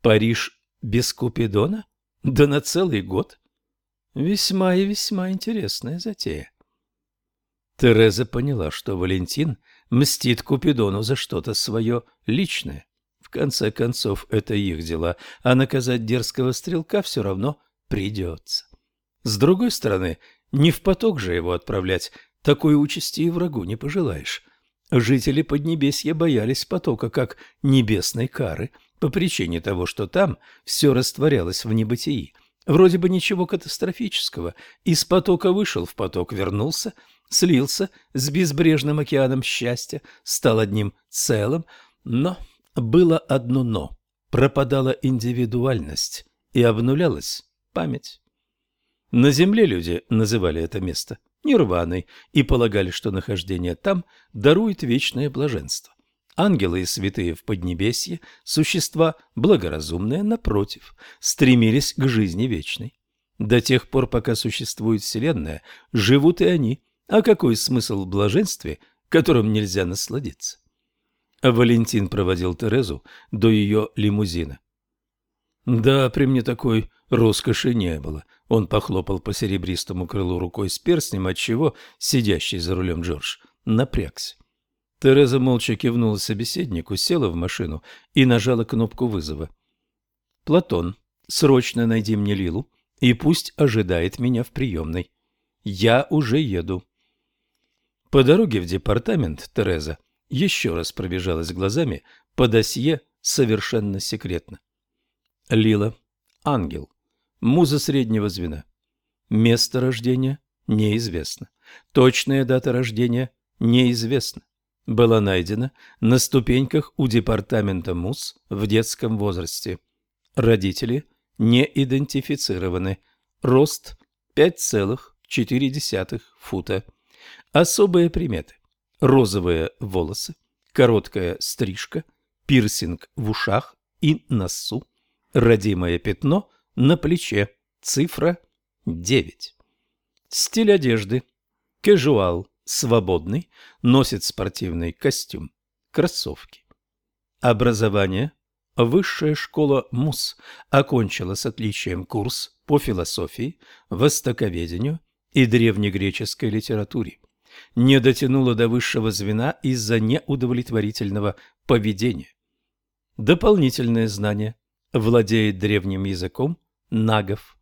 Париж без Купидона? Да на целый год. Весьма и весьма интересная затея. Тереза поняла, что Валентин мстит Купидону за что-то свое личное. В конце концов, это их дела, а наказать дерзкого стрелка все равно придется. С другой стороны, не в поток же его отправлять, такой участи и врагу не пожелаешь. Жители Поднебесья боялись потока как небесной кары по причине того, что там все растворялось в небытии – Вроде бы ничего катастрофического. Из потока вышел, в поток вернулся, слился с безбрежным океаном счастья, стал одним целым. Но было одно «но». Пропадала индивидуальность и обнулялась память. На земле люди называли это место нирваной и полагали, что нахождение там дарует вечное блаженство. Ангелы и святые в Поднебесье, существа благоразумные, напротив, стремились к жизни вечной. До тех пор, пока существует Вселенная, живут и они. А какой смысл в блаженстве, которым нельзя насладиться? Валентин проводил Терезу до ее лимузина. Да, при мне такой роскоши не было. Он похлопал по серебристому крылу рукой с перстнем, отчего сидящий за рулем Джордж напрягся. Тереза молча кивнула собеседнику, села в машину и нажала кнопку вызова. «Платон, срочно найди мне Лилу и пусть ожидает меня в приемной. Я уже еду». По дороге в департамент Тереза еще раз пробежалась глазами по досье совершенно секретно. Лила, ангел, муза среднего звена. Место рождения неизвестно. Точная дата рождения неизвестна была найдена на ступеньках у департамента МУС в детском возрасте. Родители не идентифицированы. Рост 5,4 фута. Особые приметы. Розовые волосы, короткая стрижка, пирсинг в ушах и носу, родимое пятно на плече, цифра 9. Стиль одежды. Кэжуал свободный, носит спортивный костюм, кроссовки. Образование. Высшая школа МУС окончила с отличием курс по философии, востоковедению и древнегреческой литературе. Не дотянула до высшего звена из-за неудовлетворительного поведения. Дополнительное знание. Владеет древним языком нагов.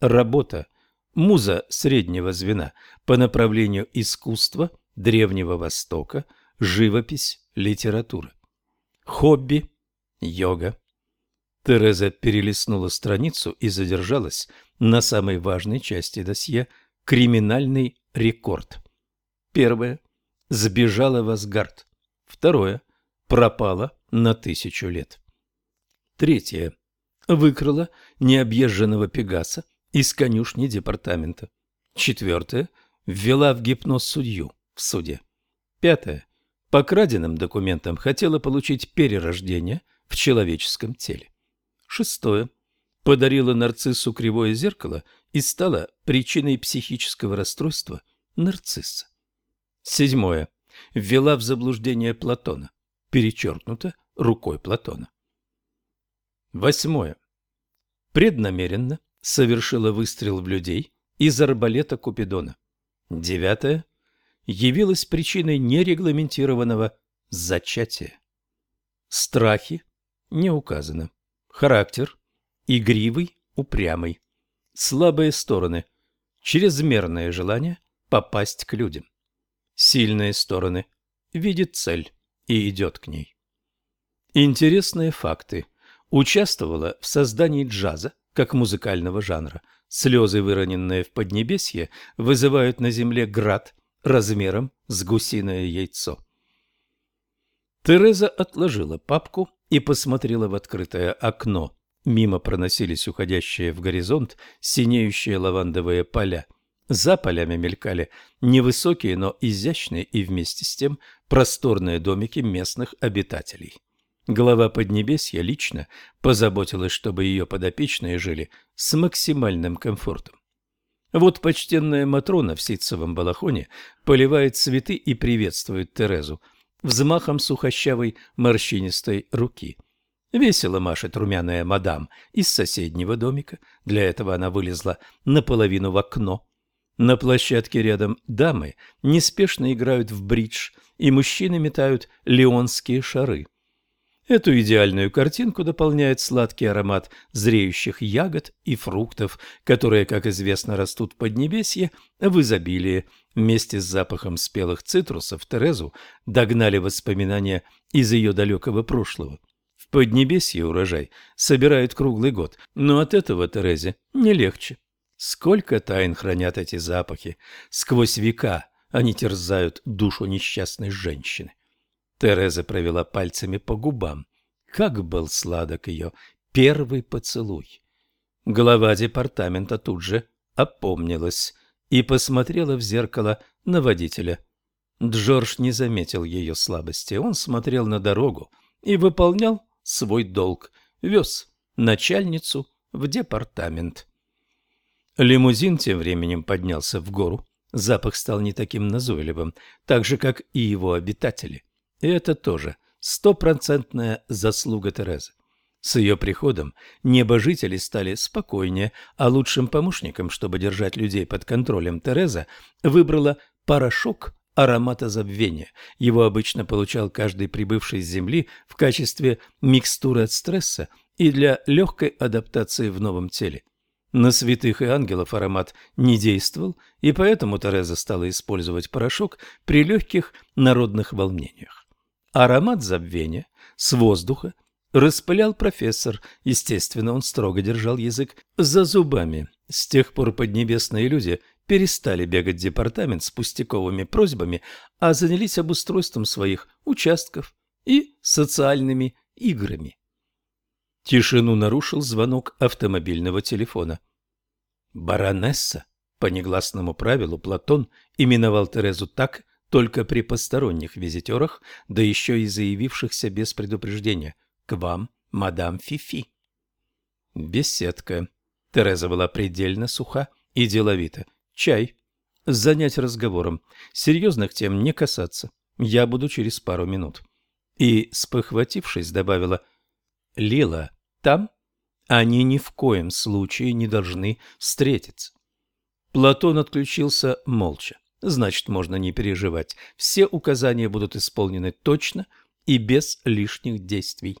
Работа. Муза среднего звена по направлению искусства, Древнего Востока, живопись, литература. Хобби – йога. Тереза перелистнула страницу и задержалась на самой важной части досье – криминальный рекорд. Первое – сбежала в Асгард. Второе – пропала на тысячу лет. Третье – выкрала необъезженного Пегаса из конюшни департамента. Четвертое – ввела в гипноз судью в суде. Пятое. По краденным документам хотела получить перерождение в человеческом теле. Шестое. Подарила нарциссу кривое зеркало и стала причиной психического расстройства нарцисса. Седьмое. Ввела в заблуждение Платона, перечеркнуто рукой Платона. Восьмое. Преднамеренно совершила выстрел в людей из арбалета Купидона. Девятое явилась причиной нерегламентированного зачатия. Страхи не указано. Характер – игривый, упрямый. Слабые стороны – чрезмерное желание попасть к людям. Сильные стороны – видит цель и идет к ней. Интересные факты. Участвовала в создании джаза как музыкального жанра. Слезы, выроненные в Поднебесье, вызывают на земле град размером с гусиное яйцо. Тереза отложила папку и посмотрела в открытое окно. Мимо проносились уходящие в горизонт синеющие лавандовые поля. За полями мелькали невысокие, но изящные и вместе с тем просторные домики местных обитателей. Глава Поднебесья лично позаботилась, чтобы ее подопечные жили с максимальным комфортом. Вот почтенная Матрона в ситцевом балахоне поливает цветы и приветствует Терезу взмахом сухощавой морщинистой руки. Весело машет румяная мадам из соседнего домика, для этого она вылезла наполовину в окно. На площадке рядом дамы неспешно играют в бридж, и мужчины метают леонские шары – Эту идеальную картинку дополняет сладкий аромат зреющих ягод и фруктов, которые, как известно, растут в Поднебесье в изобилии. Вместе с запахом спелых цитрусов Терезу догнали воспоминания из ее далекого прошлого. В Поднебесье урожай собирают круглый год, но от этого Терезе не легче. Сколько тайн хранят эти запахи! Сквозь века они терзают душу несчастной женщины. Тереза провела пальцами по губам. Как был сладок ее первый поцелуй. Глава департамента тут же опомнилась и посмотрела в зеркало на водителя. Джордж не заметил ее слабости. Он смотрел на дорогу и выполнял свой долг. Вез начальницу в департамент. Лимузин тем временем поднялся в гору. Запах стал не таким назойливым, так же, как и его обитатели. И это тоже стопроцентная заслуга Терезы. С ее приходом небожители стали спокойнее, а лучшим помощником, чтобы держать людей под контролем, Тереза выбрала порошок аромата забвения. Его обычно получал каждый прибывший с Земли в качестве микстуры от стресса и для легкой адаптации в новом теле. На святых и ангелов аромат не действовал, и поэтому Тереза стала использовать порошок при легких народных волнениях. Аромат забвения с воздуха распылял профессор. Естественно, он строго держал язык за зубами. С тех пор поднебесные люди перестали бегать в департамент с пустяковыми просьбами, а занялись обустройством своих участков и социальными играми. Тишину нарушил звонок автомобильного телефона. Баронесса, по негласному правилу, Платон именовал Терезу так, только при посторонних визитерах, да еще и заявившихся без предупреждения. К вам, мадам Фифи. Беседка. Тереза была предельно суха и деловита. Чай. Занять разговором. Серьезных тем не касаться. Я буду через пару минут. И, спохватившись, добавила, «Лила, там они ни в коем случае не должны встретиться». Платон отключился молча. Значит, можно не переживать. Все указания будут исполнены точно и без лишних действий.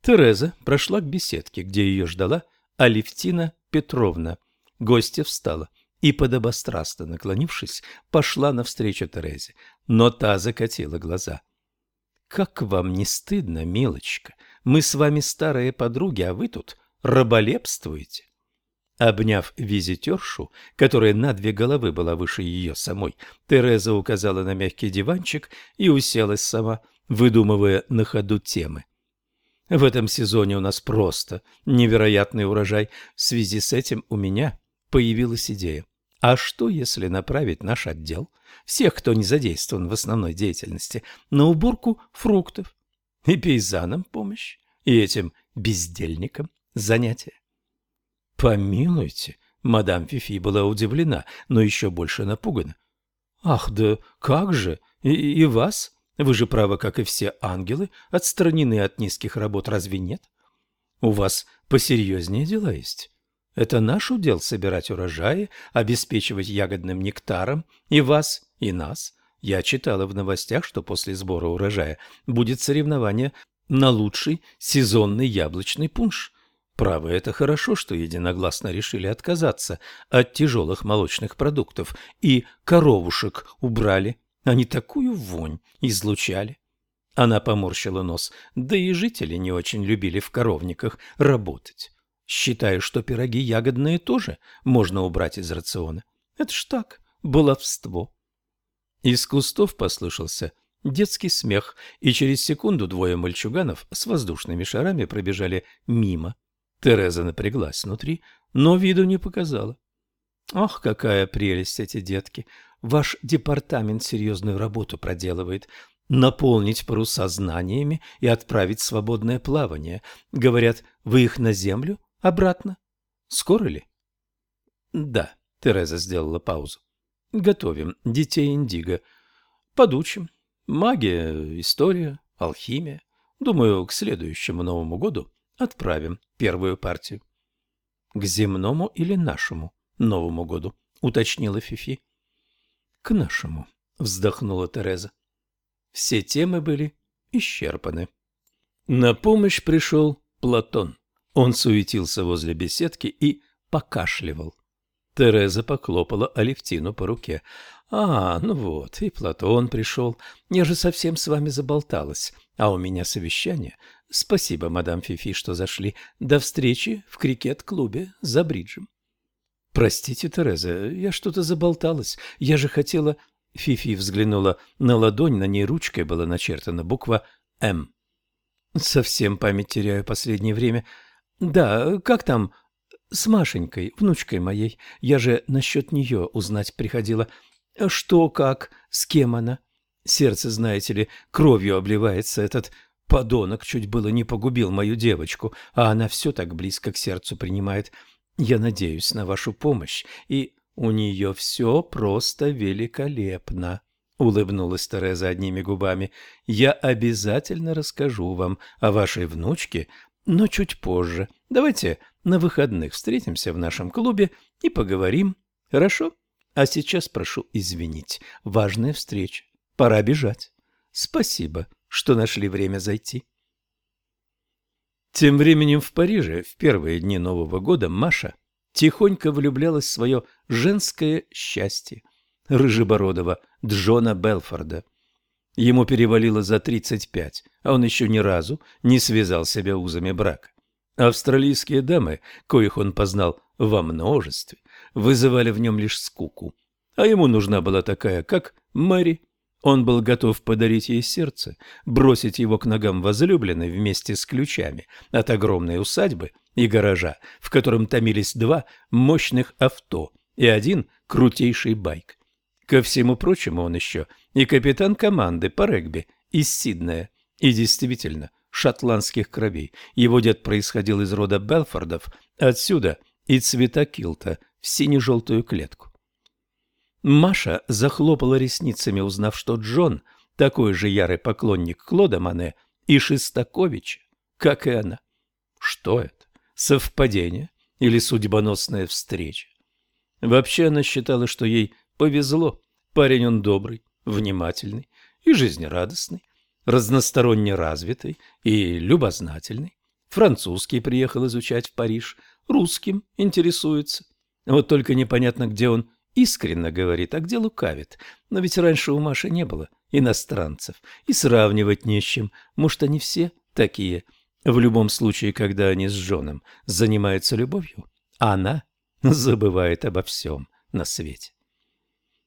Тереза прошла к беседке, где ее ждала Алевтина Петровна. Гостья встала и, подобострастно наклонившись, пошла навстречу Терезе, но та закатила глаза. «Как вам не стыдно, милочка? Мы с вами старые подруги, а вы тут раболепствуете?» Обняв визитершу, которая на две головы была выше ее самой, Тереза указала на мягкий диванчик и уселась сама, выдумывая на ходу темы. В этом сезоне у нас просто невероятный урожай. В связи с этим у меня появилась идея. А что, если направить наш отдел, всех, кто не задействован в основной деятельности, на уборку фруктов? И пейзанам помощь, и этим бездельникам занятия. Помилуйте, мадам Фифи была удивлена, но еще больше напугана. Ах, да как же, и, и вас? Вы же, право, как и все ангелы, отстранены от низких работ, разве нет? У вас посерьезнее дела есть. Это наш удел собирать урожаи, обеспечивать ягодным нектаром и вас, и нас. Я читала в новостях, что после сбора урожая будет соревнование на лучший сезонный яблочный пунш. Право, это хорошо, что единогласно решили отказаться от тяжелых молочных продуктов и коровушек убрали. Они такую вонь излучали. Она поморщила нос, да и жители не очень любили в коровниках работать. Считаю, что пироги ягодные тоже можно убрать из рациона. Это ж так, баловство. Из кустов послышался детский смех, и через секунду двое мальчуганов с воздушными шарами пробежали мимо. Тереза напряглась внутри, но виду не показала. Ах, какая прелесть эти детки! Ваш департамент серьезную работу проделывает. Наполнить паруса знаниями и отправить в свободное плавание. Говорят, вы их на землю? Обратно? Скоро ли? Да, Тереза сделала паузу. Готовим детей Индиго. Подучим. Магия, история, алхимия. Думаю, к следующему Новому году отправим первую партию. К земному или нашему Новому году, уточнила Фифи. К нашему, вздохнула Тереза. Все темы были исчерпаны. На помощь пришел Платон. Он суетился возле беседки и покашливал. Тереза поклопала Алевтину по руке. «А, ну вот, и Платон пришел. Я же совсем с вами заболталась. А у меня совещание. Спасибо, мадам Фифи, что зашли. До встречи в крикет-клубе за бриджем». «Простите, Тереза, я что-то заболталась. Я же хотела...» Фифи взглянула на ладонь, на ней ручкой была начертана буква «М». «Совсем память теряю последнее время. Да, как там с Машенькой, внучкой моей? Я же насчет нее узнать приходила. Что, как, с кем она? Сердце, знаете ли, кровью обливается этот подонок чуть было не погубил мою девочку, а она все так близко к сердцу принимает. Я надеюсь на вашу помощь, и у нее все просто великолепно. Улыбнулась Тереза одними губами. Я обязательно расскажу вам о вашей внучке, но чуть позже. Давайте на выходных встретимся в нашем клубе и поговорим. Хорошо? А сейчас прошу извинить. Важная встреча. Пора бежать. Спасибо, что нашли время зайти. Тем временем в Париже в первые дни Нового года Маша тихонько влюблялась в свое женское счастье, рыжебородого Джона Белфорда. Ему перевалило за 35, а он еще ни разу не связал себя узами брака. Австралийские дамы, коих он познал во множестве, вызывали в нем лишь скуку, а ему нужна была такая, как Мэри, он был готов подарить ей сердце, бросить его к ногам возлюбленной вместе с ключами от огромной усадьбы и гаража, в котором томились два мощных авто и один крутейший байк. Ко всему прочему он еще и капитан команды по регби из Сиднея. И действительно, шотландских кровей. Его дед происходил из рода Белфордов, отсюда и цвета килта в сине-желтую клетку. Маша захлопала ресницами, узнав, что Джон такой же ярый поклонник Клода Мане и Шестаковича, как и она. Что это? Совпадение или судьбоносная встреча? Вообще она считала, что ей повезло. Парень он добрый, внимательный и жизнерадостный, разносторонне развитый и любознательный. Французский приехал изучать в Париж, русским интересуется. Вот только непонятно, где он искренне говорит, а где лукавит. Но ведь раньше у Маши не было иностранцев, и сравнивать не с чем. Может, они все такие. В любом случае, когда они с Джоном занимаются любовью, она забывает обо всем на свете.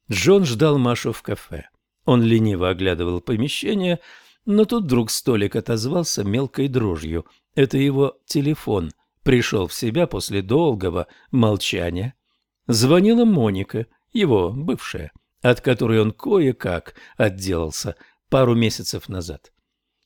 Джон ждал Машу в кафе. Он лениво оглядывал помещение, но тут вдруг столик отозвался мелкой дрожью. Это его телефон пришел в себя после долгого молчания. Звонила Моника, его бывшая, от которой он кое-как отделался пару месяцев назад.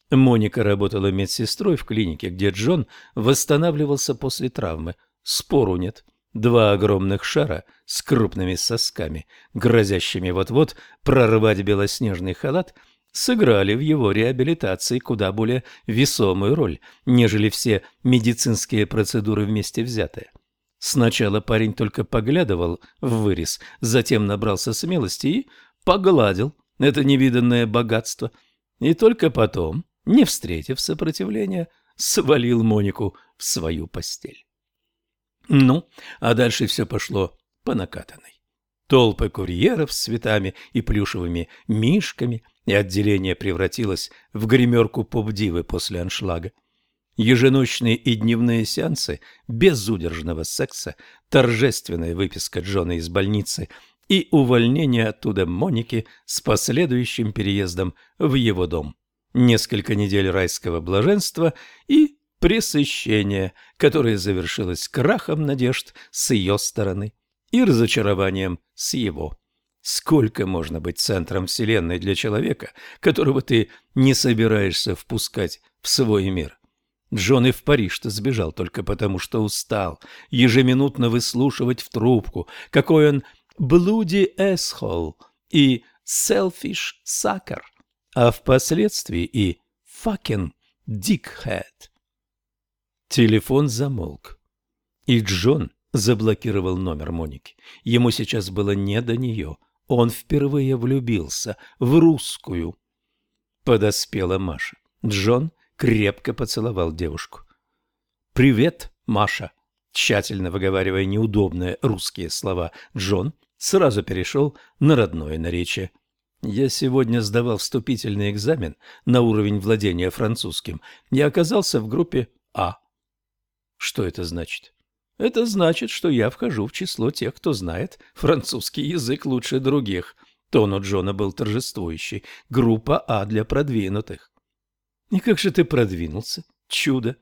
Моника работала медсестрой в клинике, где Джон восстанавливался после травмы. Спору нет. Два огромных шара с крупными сосками, грозящими вот-вот прорвать белоснежный халат, сыграли в его реабилитации куда более весомую роль, нежели все медицинские процедуры вместе взятые. Сначала парень только поглядывал в вырез, затем набрался смелости и погладил это невиданное богатство. И только потом, не встретив сопротивления, свалил Монику в свою постель. Ну, а дальше все пошло по накатанной. Толпы курьеров с цветами и плюшевыми мишками, и отделение превратилось в гримерку поп-дивы после аншлага еженочные и дневные сеансы безудержного секса, торжественная выписка Джона из больницы и увольнение оттуда Моники с последующим переездом в его дом. Несколько недель райского блаженства и пресыщение, которое завершилось крахом надежд с ее стороны и разочарованием с его. Сколько можно быть центром вселенной для человека, которого ты не собираешься впускать в свой мир? Джон и в Париж-то сбежал только потому, что устал ежеминутно выслушивать в трубку, какой он «блуди эсхол» и «селфиш сакер», а впоследствии и «факен дикхэт». Телефон замолк, и Джон заблокировал номер Моники. Ему сейчас было не до нее. Он впервые влюбился в русскую. Подоспела Маша. Джон крепко поцеловал девушку. «Привет, Маша!» Тщательно выговаривая неудобные русские слова, Джон сразу перешел на родное наречие. «Я сегодня сдавал вступительный экзамен на уровень владения французским. Я оказался в группе А». «Что это значит?» «Это значит, что я вхожу в число тех, кто знает французский язык лучше других». Тон у Джона был торжествующий. «Группа А для продвинутых». И как же ты продвинулся? Чудо!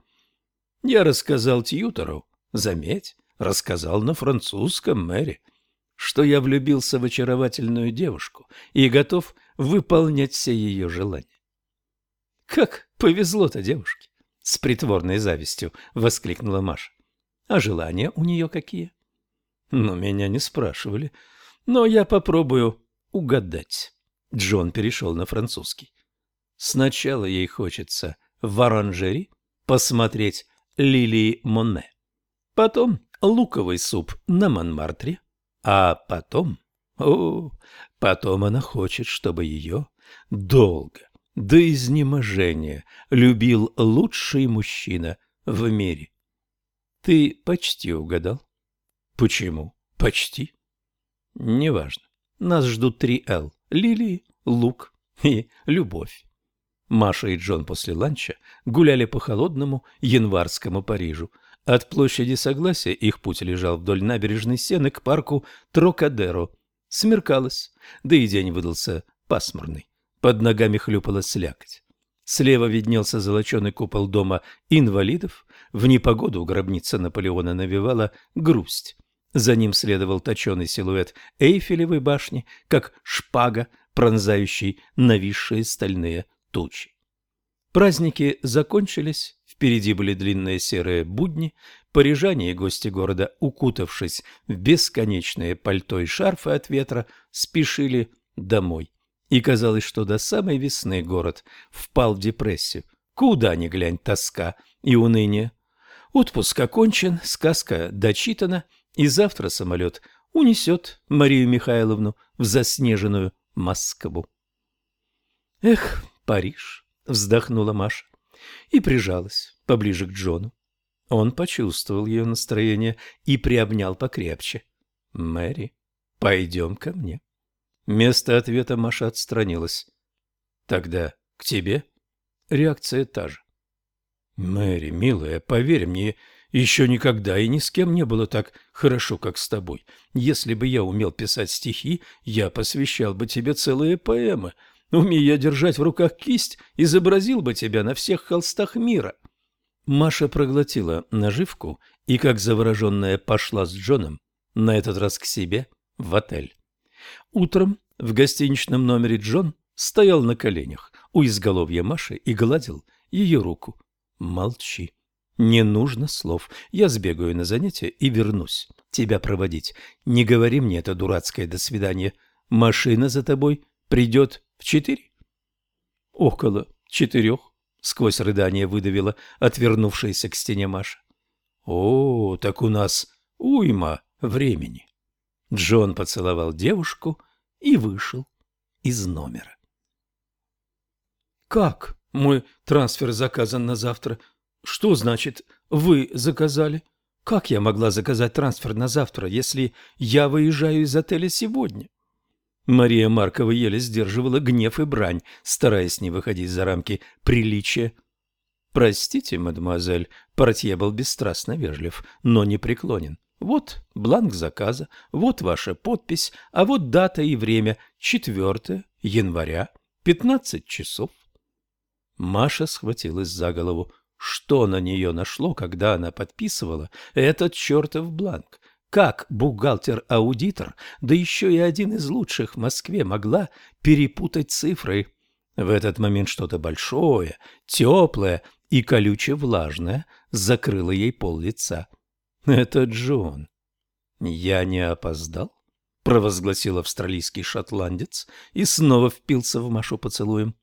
Я рассказал Тьютору, заметь, рассказал на французском, Мэри, что я влюбился в очаровательную девушку и готов выполнять все ее желания. Как повезло-то девушке! С притворной завистью воскликнула Маша. А желания у нее какие? Ну, меня не спрашивали, но я попробую угадать. Джон перешел на французский. Сначала ей хочется в оранжери посмотреть лилии Моне, потом луковый суп на Монмартре, а потом... О, потом она хочет, чтобы ее долго, до изнеможения, любил лучший мужчина в мире. Ты почти угадал. Почему? Почти. Неважно. Нас ждут три «Л» — лилии, лук и любовь. Маша и Джон после ланча гуляли по холодному январскому Парижу. От площади Согласия их путь лежал вдоль набережной Сены к парку Трокадеро. Смеркалось, да и день выдался пасмурный. Под ногами хлюпала слякоть. Слева виднелся золоченый купол дома инвалидов. В непогоду гробница Наполеона навевала грусть. За ним следовал точеный силуэт Эйфелевой башни, как шпага, пронзающий нависшие стальные тучи. Праздники закончились, впереди были длинные серые будни, парижане и гости города, укутавшись в бесконечные пальто и шарфы от ветра, спешили домой. И казалось, что до самой весны город впал в депрессию. Куда ни глянь тоска и уныние. Отпуск окончен, сказка дочитана, и завтра самолет унесет Марию Михайловну в заснеженную Москву. Эх, Париж, вздохнула Маша и прижалась поближе к Джону. Он почувствовал ее настроение и приобнял покрепче. Мэри, пойдем ко мне. Вместо ответа Маша отстранилась. Тогда к тебе? Реакция та же. Мэри, милая, поверь мне, еще никогда и ни с кем не было так хорошо, как с тобой. Если бы я умел писать стихи, я посвящал бы тебе целые поэмы. Умея держать в руках кисть, изобразил бы тебя на всех холстах мира. Маша проглотила наживку и, как завороженная, пошла с Джоном, на этот раз к себе, в отель. Утром в гостиничном номере Джон стоял на коленях у изголовья Маши и гладил ее руку. «Молчи. Не нужно слов. Я сбегаю на занятия и вернусь тебя проводить. Не говори мне это дурацкое «до свидания». Машина за тобой придет в четыре?» «Около четырех», — сквозь рыдание выдавила отвернувшаяся к стене Маша. «О, так у нас уйма времени». Джон поцеловал девушку и вышел из номера. «Как? Мой трансфер заказан на завтра. Что значит «вы заказали»? Как я могла заказать трансфер на завтра, если я выезжаю из отеля сегодня?» Мария Маркова еле сдерживала гнев и брань, стараясь не выходить за рамки приличия. «Простите, мадемуазель», — портье был бесстрастно вежлив, но не преклонен. «Вот бланк заказа, вот ваша подпись, а вот дата и время — 4 января, 15 часов». Маша схватилась за голову. Что на нее нашло, когда она подписывала этот чертов бланк? Как бухгалтер-аудитор, да еще и один из лучших в Москве, могла перепутать цифры? В этот момент что-то большое, теплое и колюче-влажное закрыло ей пол лица. Это Джон. «Я не опоздал?» — провозгласил австралийский шотландец и снова впился в Машу поцелуем.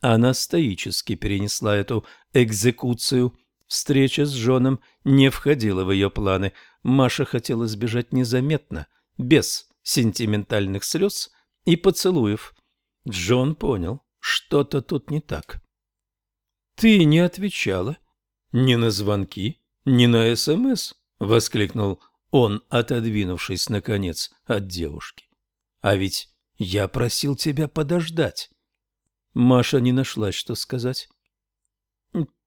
Она стоически перенесла эту экзекуцию. Встреча с Джоном не входила в ее планы. Маша хотела сбежать незаметно, без сентиментальных слез и поцелуев. Джон понял, что-то тут не так. «Ты не отвечала ни на звонки, ни на СМС», — воскликнул он, отодвинувшись, наконец, от девушки. «А ведь я просил тебя подождать». Маша не нашла, что сказать.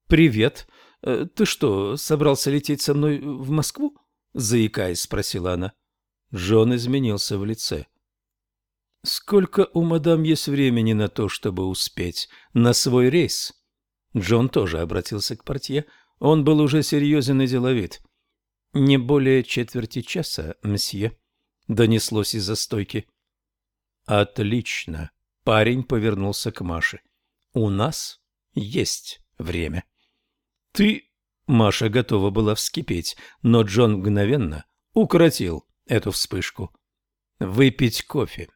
«Привет. Э, ты что, собрался лететь со мной в Москву?» Заикаясь, спросила она. Джон изменился в лице. «Сколько у мадам есть времени на то, чтобы успеть на свой рейс?» Джон тоже обратился к портье. Он был уже серьезен и деловит. «Не более четверти часа, мсье», — донеслось из-за стойки. «Отлично», Парень повернулся к Маше. «У нас есть время». «Ты...» Маша готова была вскипеть, но Джон мгновенно укоротил эту вспышку. «Выпить кофе».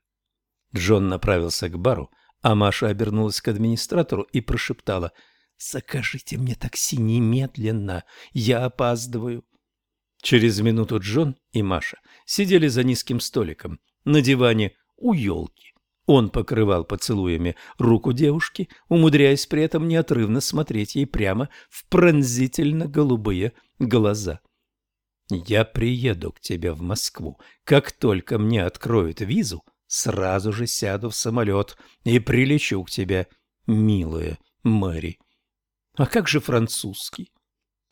Джон направился к бару, а Маша обернулась к администратору и прошептала «Закажите мне такси немедленно, я опаздываю». Через минуту Джон и Маша сидели за низким столиком на диване у елки. Он покрывал поцелуями руку девушки, умудряясь при этом неотрывно смотреть ей прямо в пронзительно-голубые глаза. «Я приеду к тебе в Москву. Как только мне откроют визу, сразу же сяду в самолет и прилечу к тебе, милая Мэри». «А как же французский?»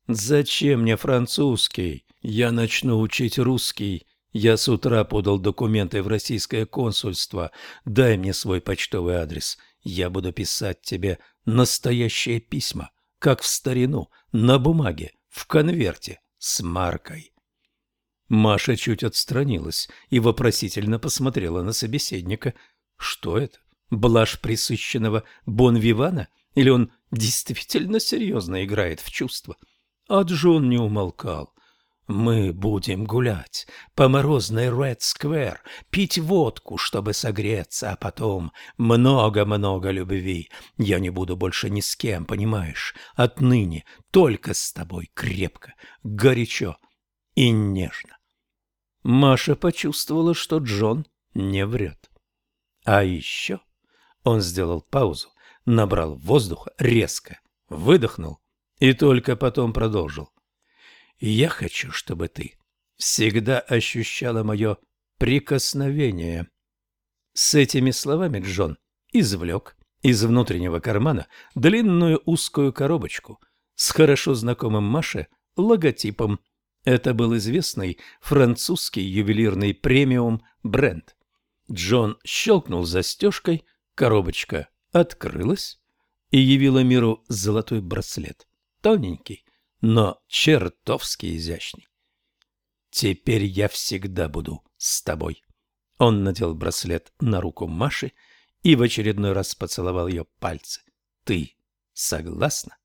«Зачем мне французский? Я начну учить русский». Я с утра подал документы в российское консульство. Дай мне свой почтовый адрес. Я буду писать тебе настоящие письма, как в старину, на бумаге, в конверте, с маркой. Маша чуть отстранилась и вопросительно посмотрела на собеседника. Что это? Блажь присыщенного бонвивана? Или он действительно серьезно играет в чувства? А Джон не умолкал. Мы будем гулять по морозной Ред-сквер, пить водку, чтобы согреться, а потом много-много любви. Я не буду больше ни с кем, понимаешь? Отныне только с тобой крепко, горячо и нежно. Маша почувствовала, что Джон не врет. А еще он сделал паузу, набрал воздуха резко, выдохнул и только потом продолжил. И я хочу, чтобы ты всегда ощущала мое прикосновения. С этими словами Джон извлек из внутреннего кармана длинную узкую коробочку с хорошо знакомым Маше логотипом. Это был известный французский ювелирный премиум бренд. Джон щелкнул застежкой, коробочка открылась и явила миру золотой браслет. Тоненький, но чертовски изящный. «Теперь я всегда буду с тобой». Он надел браслет на руку Маши и в очередной раз поцеловал ее пальцы. «Ты согласна?»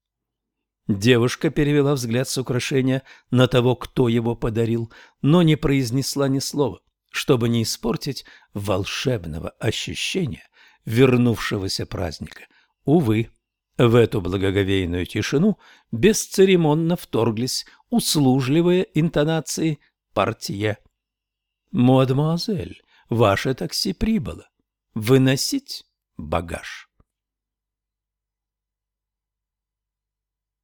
Девушка перевела взгляд с украшения на того, кто его подарил, но не произнесла ни слова, чтобы не испортить волшебного ощущения вернувшегося праздника. Увы, в эту благоговейную тишину бесцеремонно вторглись услужливые интонации портье. «Мадемуазель, ваше такси прибыло. Выносить багаж?»